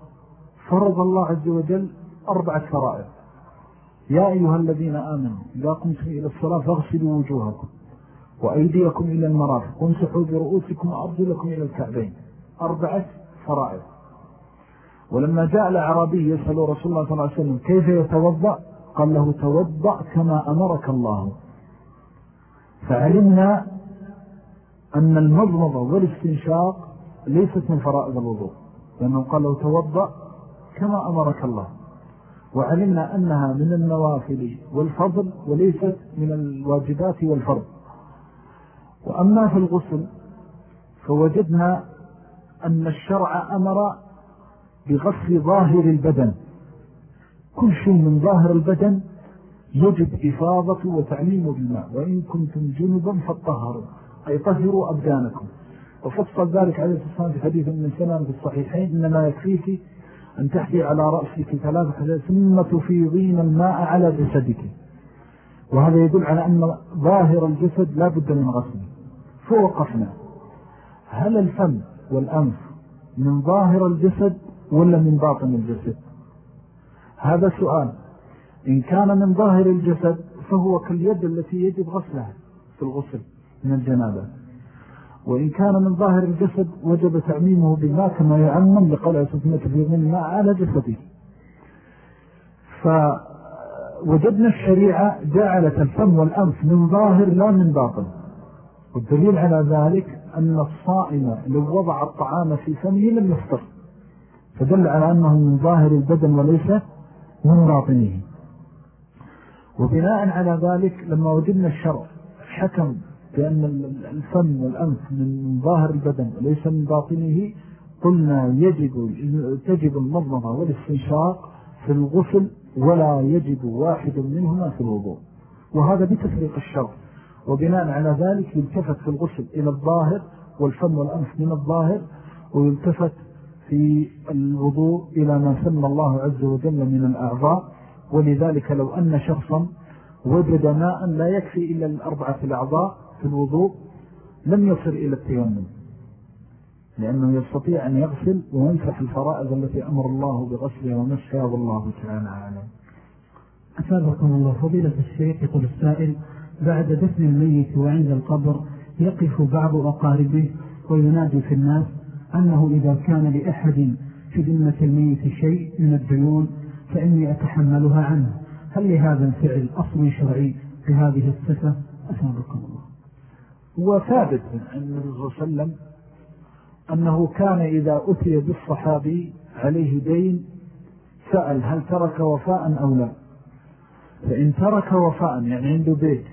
فرض الله عز وجل أربعة فرائض. يا أيها الذين آمنوا إذا قمتم إلى الصلاة فاغسلوا وجوهكم وأيديكم إلى المرافق وانسحوا برؤوسكم وأرجلكم إلى الكعبين. أربعة فرائض. ولما جاء الأعرابي يسأل رسول الله صلى الله عليه وسلم كيف يتوضأ؟ قال له توضأ كما أمرك الله. فعلمنا أن المضمضة والاستنشاق ليست من فرائض الوضوء لأنه قال له توضأ كما أمرك الله. وعلمنا أنها من النوافل والفضل وليست من الواجبات والفرض. وأما في الغسل فوجدنا أن الشرع أمر بغسل ظاهر البدن. كل شيء من ظاهر البدن يجب إفاضة وتعليم بالماء وإن كنتم جنبا فالطهروا أي طهروا أبدانكم. وفصل ذلك عليه الصلاة في حديث من السلام في الصحيحين إنما يكفيك أن تحكي على رأسك ثلاثة ثم تفيضين الماء على جسدك. وهذا يدل على أن ظاهر الجسد لا بد من غسله. فوقفنا. هل الفم والأنف من ظاهر الجسد ولا من باطن الجسد؟ هذا سؤال. إن كان من ظاهر الجسد فهو كاليد التي يجب غسلها في الغسل من الجنابة. وإن كان من ظاهر الجسد وجب تعميمه بالماء كما يعمم لقلع سفنة في الماء على جسده. فوجدنا الشريعة جعلت الفم والأنف من ظاهر لا من باطن. والدليل على ذلك أن الصائم لو وضع الطعام في فمه لم يفطر فدل على أنه من ظاهر البدن وليس من باطنه. وبناء على ذلك لما وجدنا الشرع حكم بأن الفم والأنف من ظاهر البدن وليس من باطنه قلنا يجب تجب المضمضة والاستنشاق في الغسل ولا يجب واحد منهما في الوضوء. وهذا بتفريق الشرع. وبناء على ذلك يلتفت في الغسل إلى الظاهر والفم والأنف من الظاهر ويلتفت في الوضوء إلى ما سمى الله عز وجل من الأعضاء. ولذلك لو أن شخصا وجد ماء لا يكفي إلا الأربعة الأعضاء في الوضوء لم يصل إلى التيمم لأنه يستطيع أن يغسل وينفح الفرائض التي أمر الله بغسلها ومسها والله تعالى أعلم. أسابقكم الله. فضيلة الشيخ يقول السائل بعد دفن الميت وعند القبر يقف بعض أقاربه وينادي في الناس أنه إذا كان لأحد في ذمة الميت شيء من الديون فإني أتحملها عنه. هل لهذا الفعل أصل شرعي بهذه الصفة؟ أسابقكم الله. هو ثابت عن النبي صلى الله عليه وسلم أنه كان إذا أتي بالصحابي عليه دين سأل هل ترك وفاء أو لا. فإن ترك وفاء يعني عنده بيت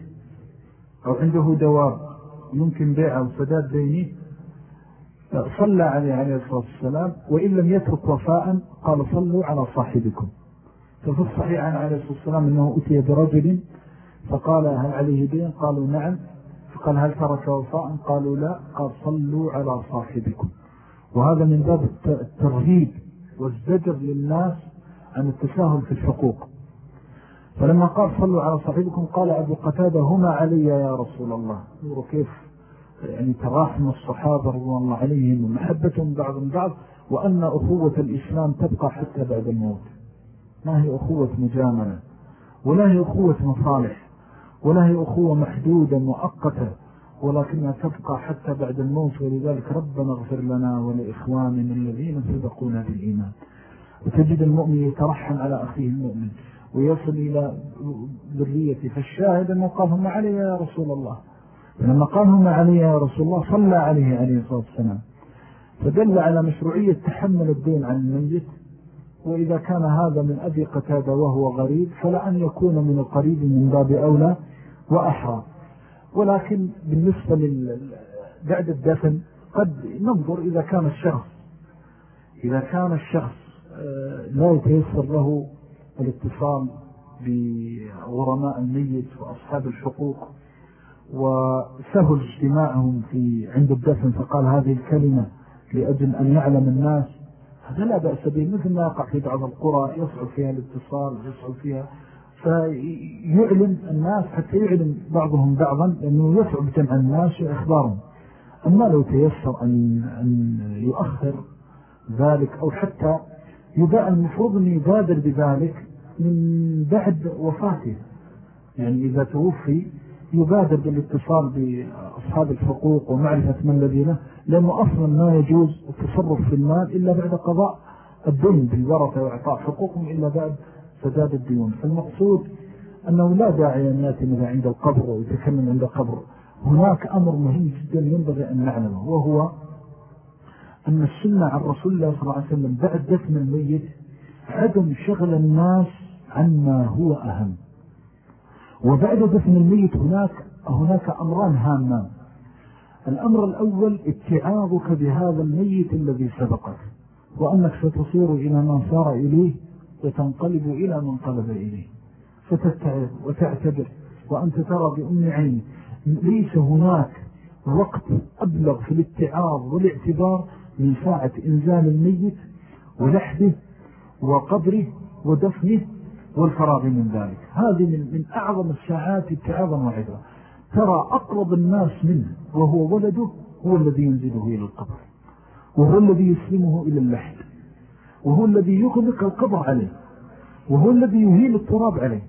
أو عنده دواب يمكن بيعه وسداد دينه صلى عليه عليه الصلاة والسلام وإن لم يترك وفاء قال صلوا على صاحبكم. ففي الصحيح عن عليه الصلاة والسلام أنه أتي برجل فقال هل عليه دين؟ قالوا نعم. فقال هل ترك وفاء؟ قالوا لا. قال صلوا على صاحبكم. وهذا من باب الترهيب والزجر للناس عن التساهل في الحقوق. فلما قال صلوا على صاحبكم قال أبو قتادة هما علي يا رسول الله. وكيف يعني تراحم الصحابة رضوان الله عليهم ومحبتهم بعض بعض وأن أخوة الإسلام تبقى حتى بعد الموت. ما هي أخوة مجاملة؟ ولا هي أخوة مصالح؟ ولا هي أخوة محدودة مؤقتة؟ ولكنها تبقى حتى بعد الموت. ولذلك ربنا اغفر لنا ولإخواننا الذين سبقونا بالإيمان. وتجد المؤمن يترحم على أخيه المؤمن. ويصل إلى ذريته. فالشاهد أنه قال هم علي يا رسول الله. لما قال هم علي يا رسول الله صلى عليه عليه الصلاة والسلام. فدل على مشروعية تحمل الدين عن الميت. وإذا كان هذا من أبي قتادة وهو غريب فلا أن يكون من القريب من باب أولى وأحرى. ولكن بالنسبة بعد الدفن قد ننظر إذا كان الشخص إذا كان الشخص آه، لا يتيسر له الاتصال بغرماء الميت وأصحاب الحقوق وسهل اجتماعهم في عند الدفن فقال هذه الكلمة لأجل أن يعلم الناس. هذا لا بأس به مثل ما يقع في بعض القرى يصعب فيها الاتصال يصعب فيها فيعلم الناس حتى يعلم بعضهم بعضا لأنه يصعب جمع الناس وإخبارهم أما لو تيسر أن, أن يؤخر ذلك أو حتى يباع المفروض أن يبادر بذلك من بعد وفاته. يعني إذا توفي يبادر بالاتصال بأصحاب الحقوق ومعرفة من الذي له لأنه أصلا ما يجوز التصرف في المال إلا بعد قضاء الدين بالورثة وإعطاء حقوقهم إلا بعد سداد الديون. فالمقصود أنه لا داعي أن يأتي عند القبر ويتكلم عند القبر. هناك أمر مهم جدا ينبغي أن نعلمه وهو أن السنة عن رسول الله صلى الله عليه وسلم بعد دفن الميت عدم شغل الناس عما هو أهم. وبعد دفن الميت هناك هناك أمران هامان. الأمر الأول اتعاظك بهذا الميت الذي سبقك وأنك ستصير إلى ما صار إليه وتنقلب إلى من قلب إليه. فتتعظ وتعتبر وأنت ترى بأم عين. ليس هناك وقت أبلغ في الاتعاظ والاعتبار من ساعة إنزال الميت ولحده وقبره ودفنه والفراغ من ذلك. هذه من, من أعظم الساعات اتعاظا وعبرا ترى أقرب الناس منه وهو ولده هو الذي ينزله إلى القبر. وهو الذي يسلمه إلى اللحد. وهو الذي يغلق القبر عليه. وهو الذي يهيل التراب عليه.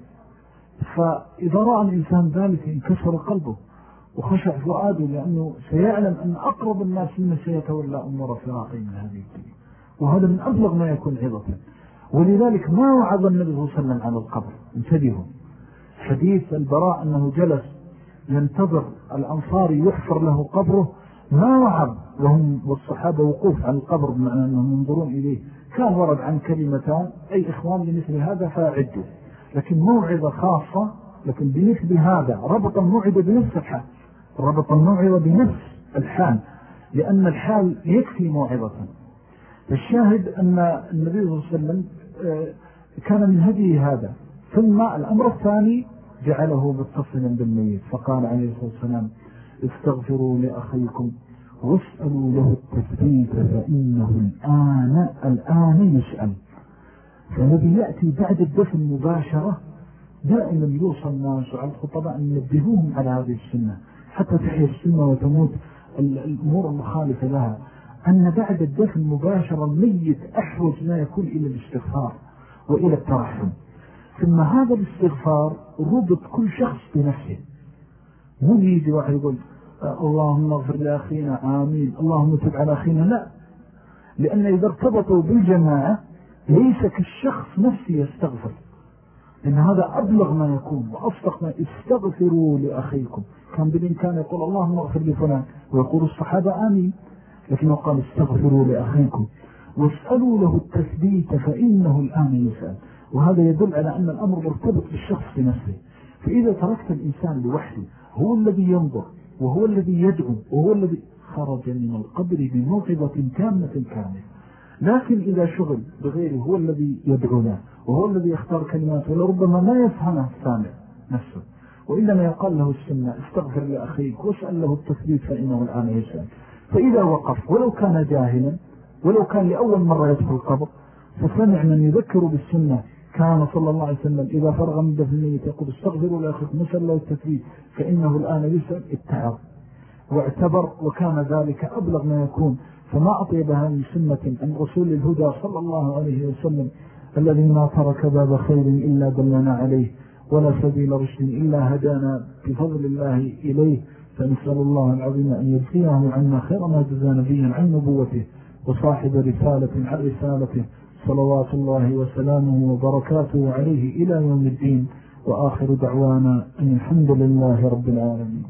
فإذا رأى الإنسان ذلك انكسر قلبه وخشع فؤاده لأنه سيعلم أن أقرب الناس منه سيتولى أمور فراقه من هذه الدنيا. وهذا من أبلغ ما يكون عظة ولذلك ما وعظ النبي صلى الله عليه وسلم على القبر. انتبهوا. حديث البراء أنه جلس ينتظر الأنصار يحفر له قبره. ما وعظ. وهم والصحابة وقوف عن القبر بمعنى أنهم ينظرون إليه. كان ورد عن كلمتان. أي إخوان لمثل هذا فأعدوا. لكن موعظة خاصة. لكن بمثل هذا. ربط الموعظة بنفس الحال. ربط الموعظة بنفس الحال. لأن الحال يكفي موعظة. الشاهد أن النبي صلى الله عليه وسلم كان من هديه هذا. ثم الأمر الثاني جعله متصلا بالميت فقال عليه الصلاة والسلام استغفروا لأخيكم واسألوا له التثبيت فإنه الآن الآن يسأل. فالذي يأتي بعد الدفن مباشرة دائما يوصى الناس وعلى الخطباء أن ينبهوهم على هذه السنة حتى تحيي السنة وتموت الأمور المخالفة لها. أن بعد الدفن مباشرة الميت أحوج ما يكون إلى الاستغفار وإلى الترحم. ثم هذا الاستغفار ربط كل شخص بنفسه. مو يجي واحد يقول اللهم اغفر لأخينا آمين. اللهم تب على أخينا. لا. لأن إذا ارتبطوا بالجماعة ليس كالشخص نفسه يستغفر. إن هذا أبلغ ما يكون وأصدق ما استغفروا لأخيكم. كان بالإمكان يقول اللهم اغفر لفلان. ويقول الصحابة آمين. لكنه قال استغفروا لأخيكم واسألوا له التثبيت فإنه الآن يسأل. وهذا يدل على أن الأمر مرتبط بالشخص نفسه. فإذا تركت الإنسان لوحده هو الذي ينظر وهو الذي يدعو وهو الذي خرج من القبر بموعظة تامة كاملة. لكن إذا شغل بغيره هو الذي يدعونا وهو الذي يختار كلمات ولربما ما يفهمها السامع نفسه. وإنما يقال له السنة استغفر لأخيك واسأل له التثبيت فإنه الآن يسأل. فإذا وقف ولو كان جاهلا ولو كان لأول مرة يدخل القبر فسمع من يذكر بالسنة كان صلى الله عليه وسلم إذا فرغ من دفن الميت يقول استغفروا لأخيكم نسأل له التثبيت فإنه الآن يسأل اتعظ. واعتبر وكان ذلك أبلغ ما يكون. فما أطيبها من سنة عن رسول الهدى صلى الله عليه وسلم الذي ما ترك باب خير إلا دلنا عليه ولا سبيل رشد إلا هدانا بفضل الله إليه. فنسأل الله العظيم أن يجزيه عنا خير ما جزى نبيا عن نبوته وصاحب رسالة عن رسالته صلوات الله وسلامه وبركاته عليه إلى يوم الدين وآخر دعوانا أن الحمد لله رب العالمين.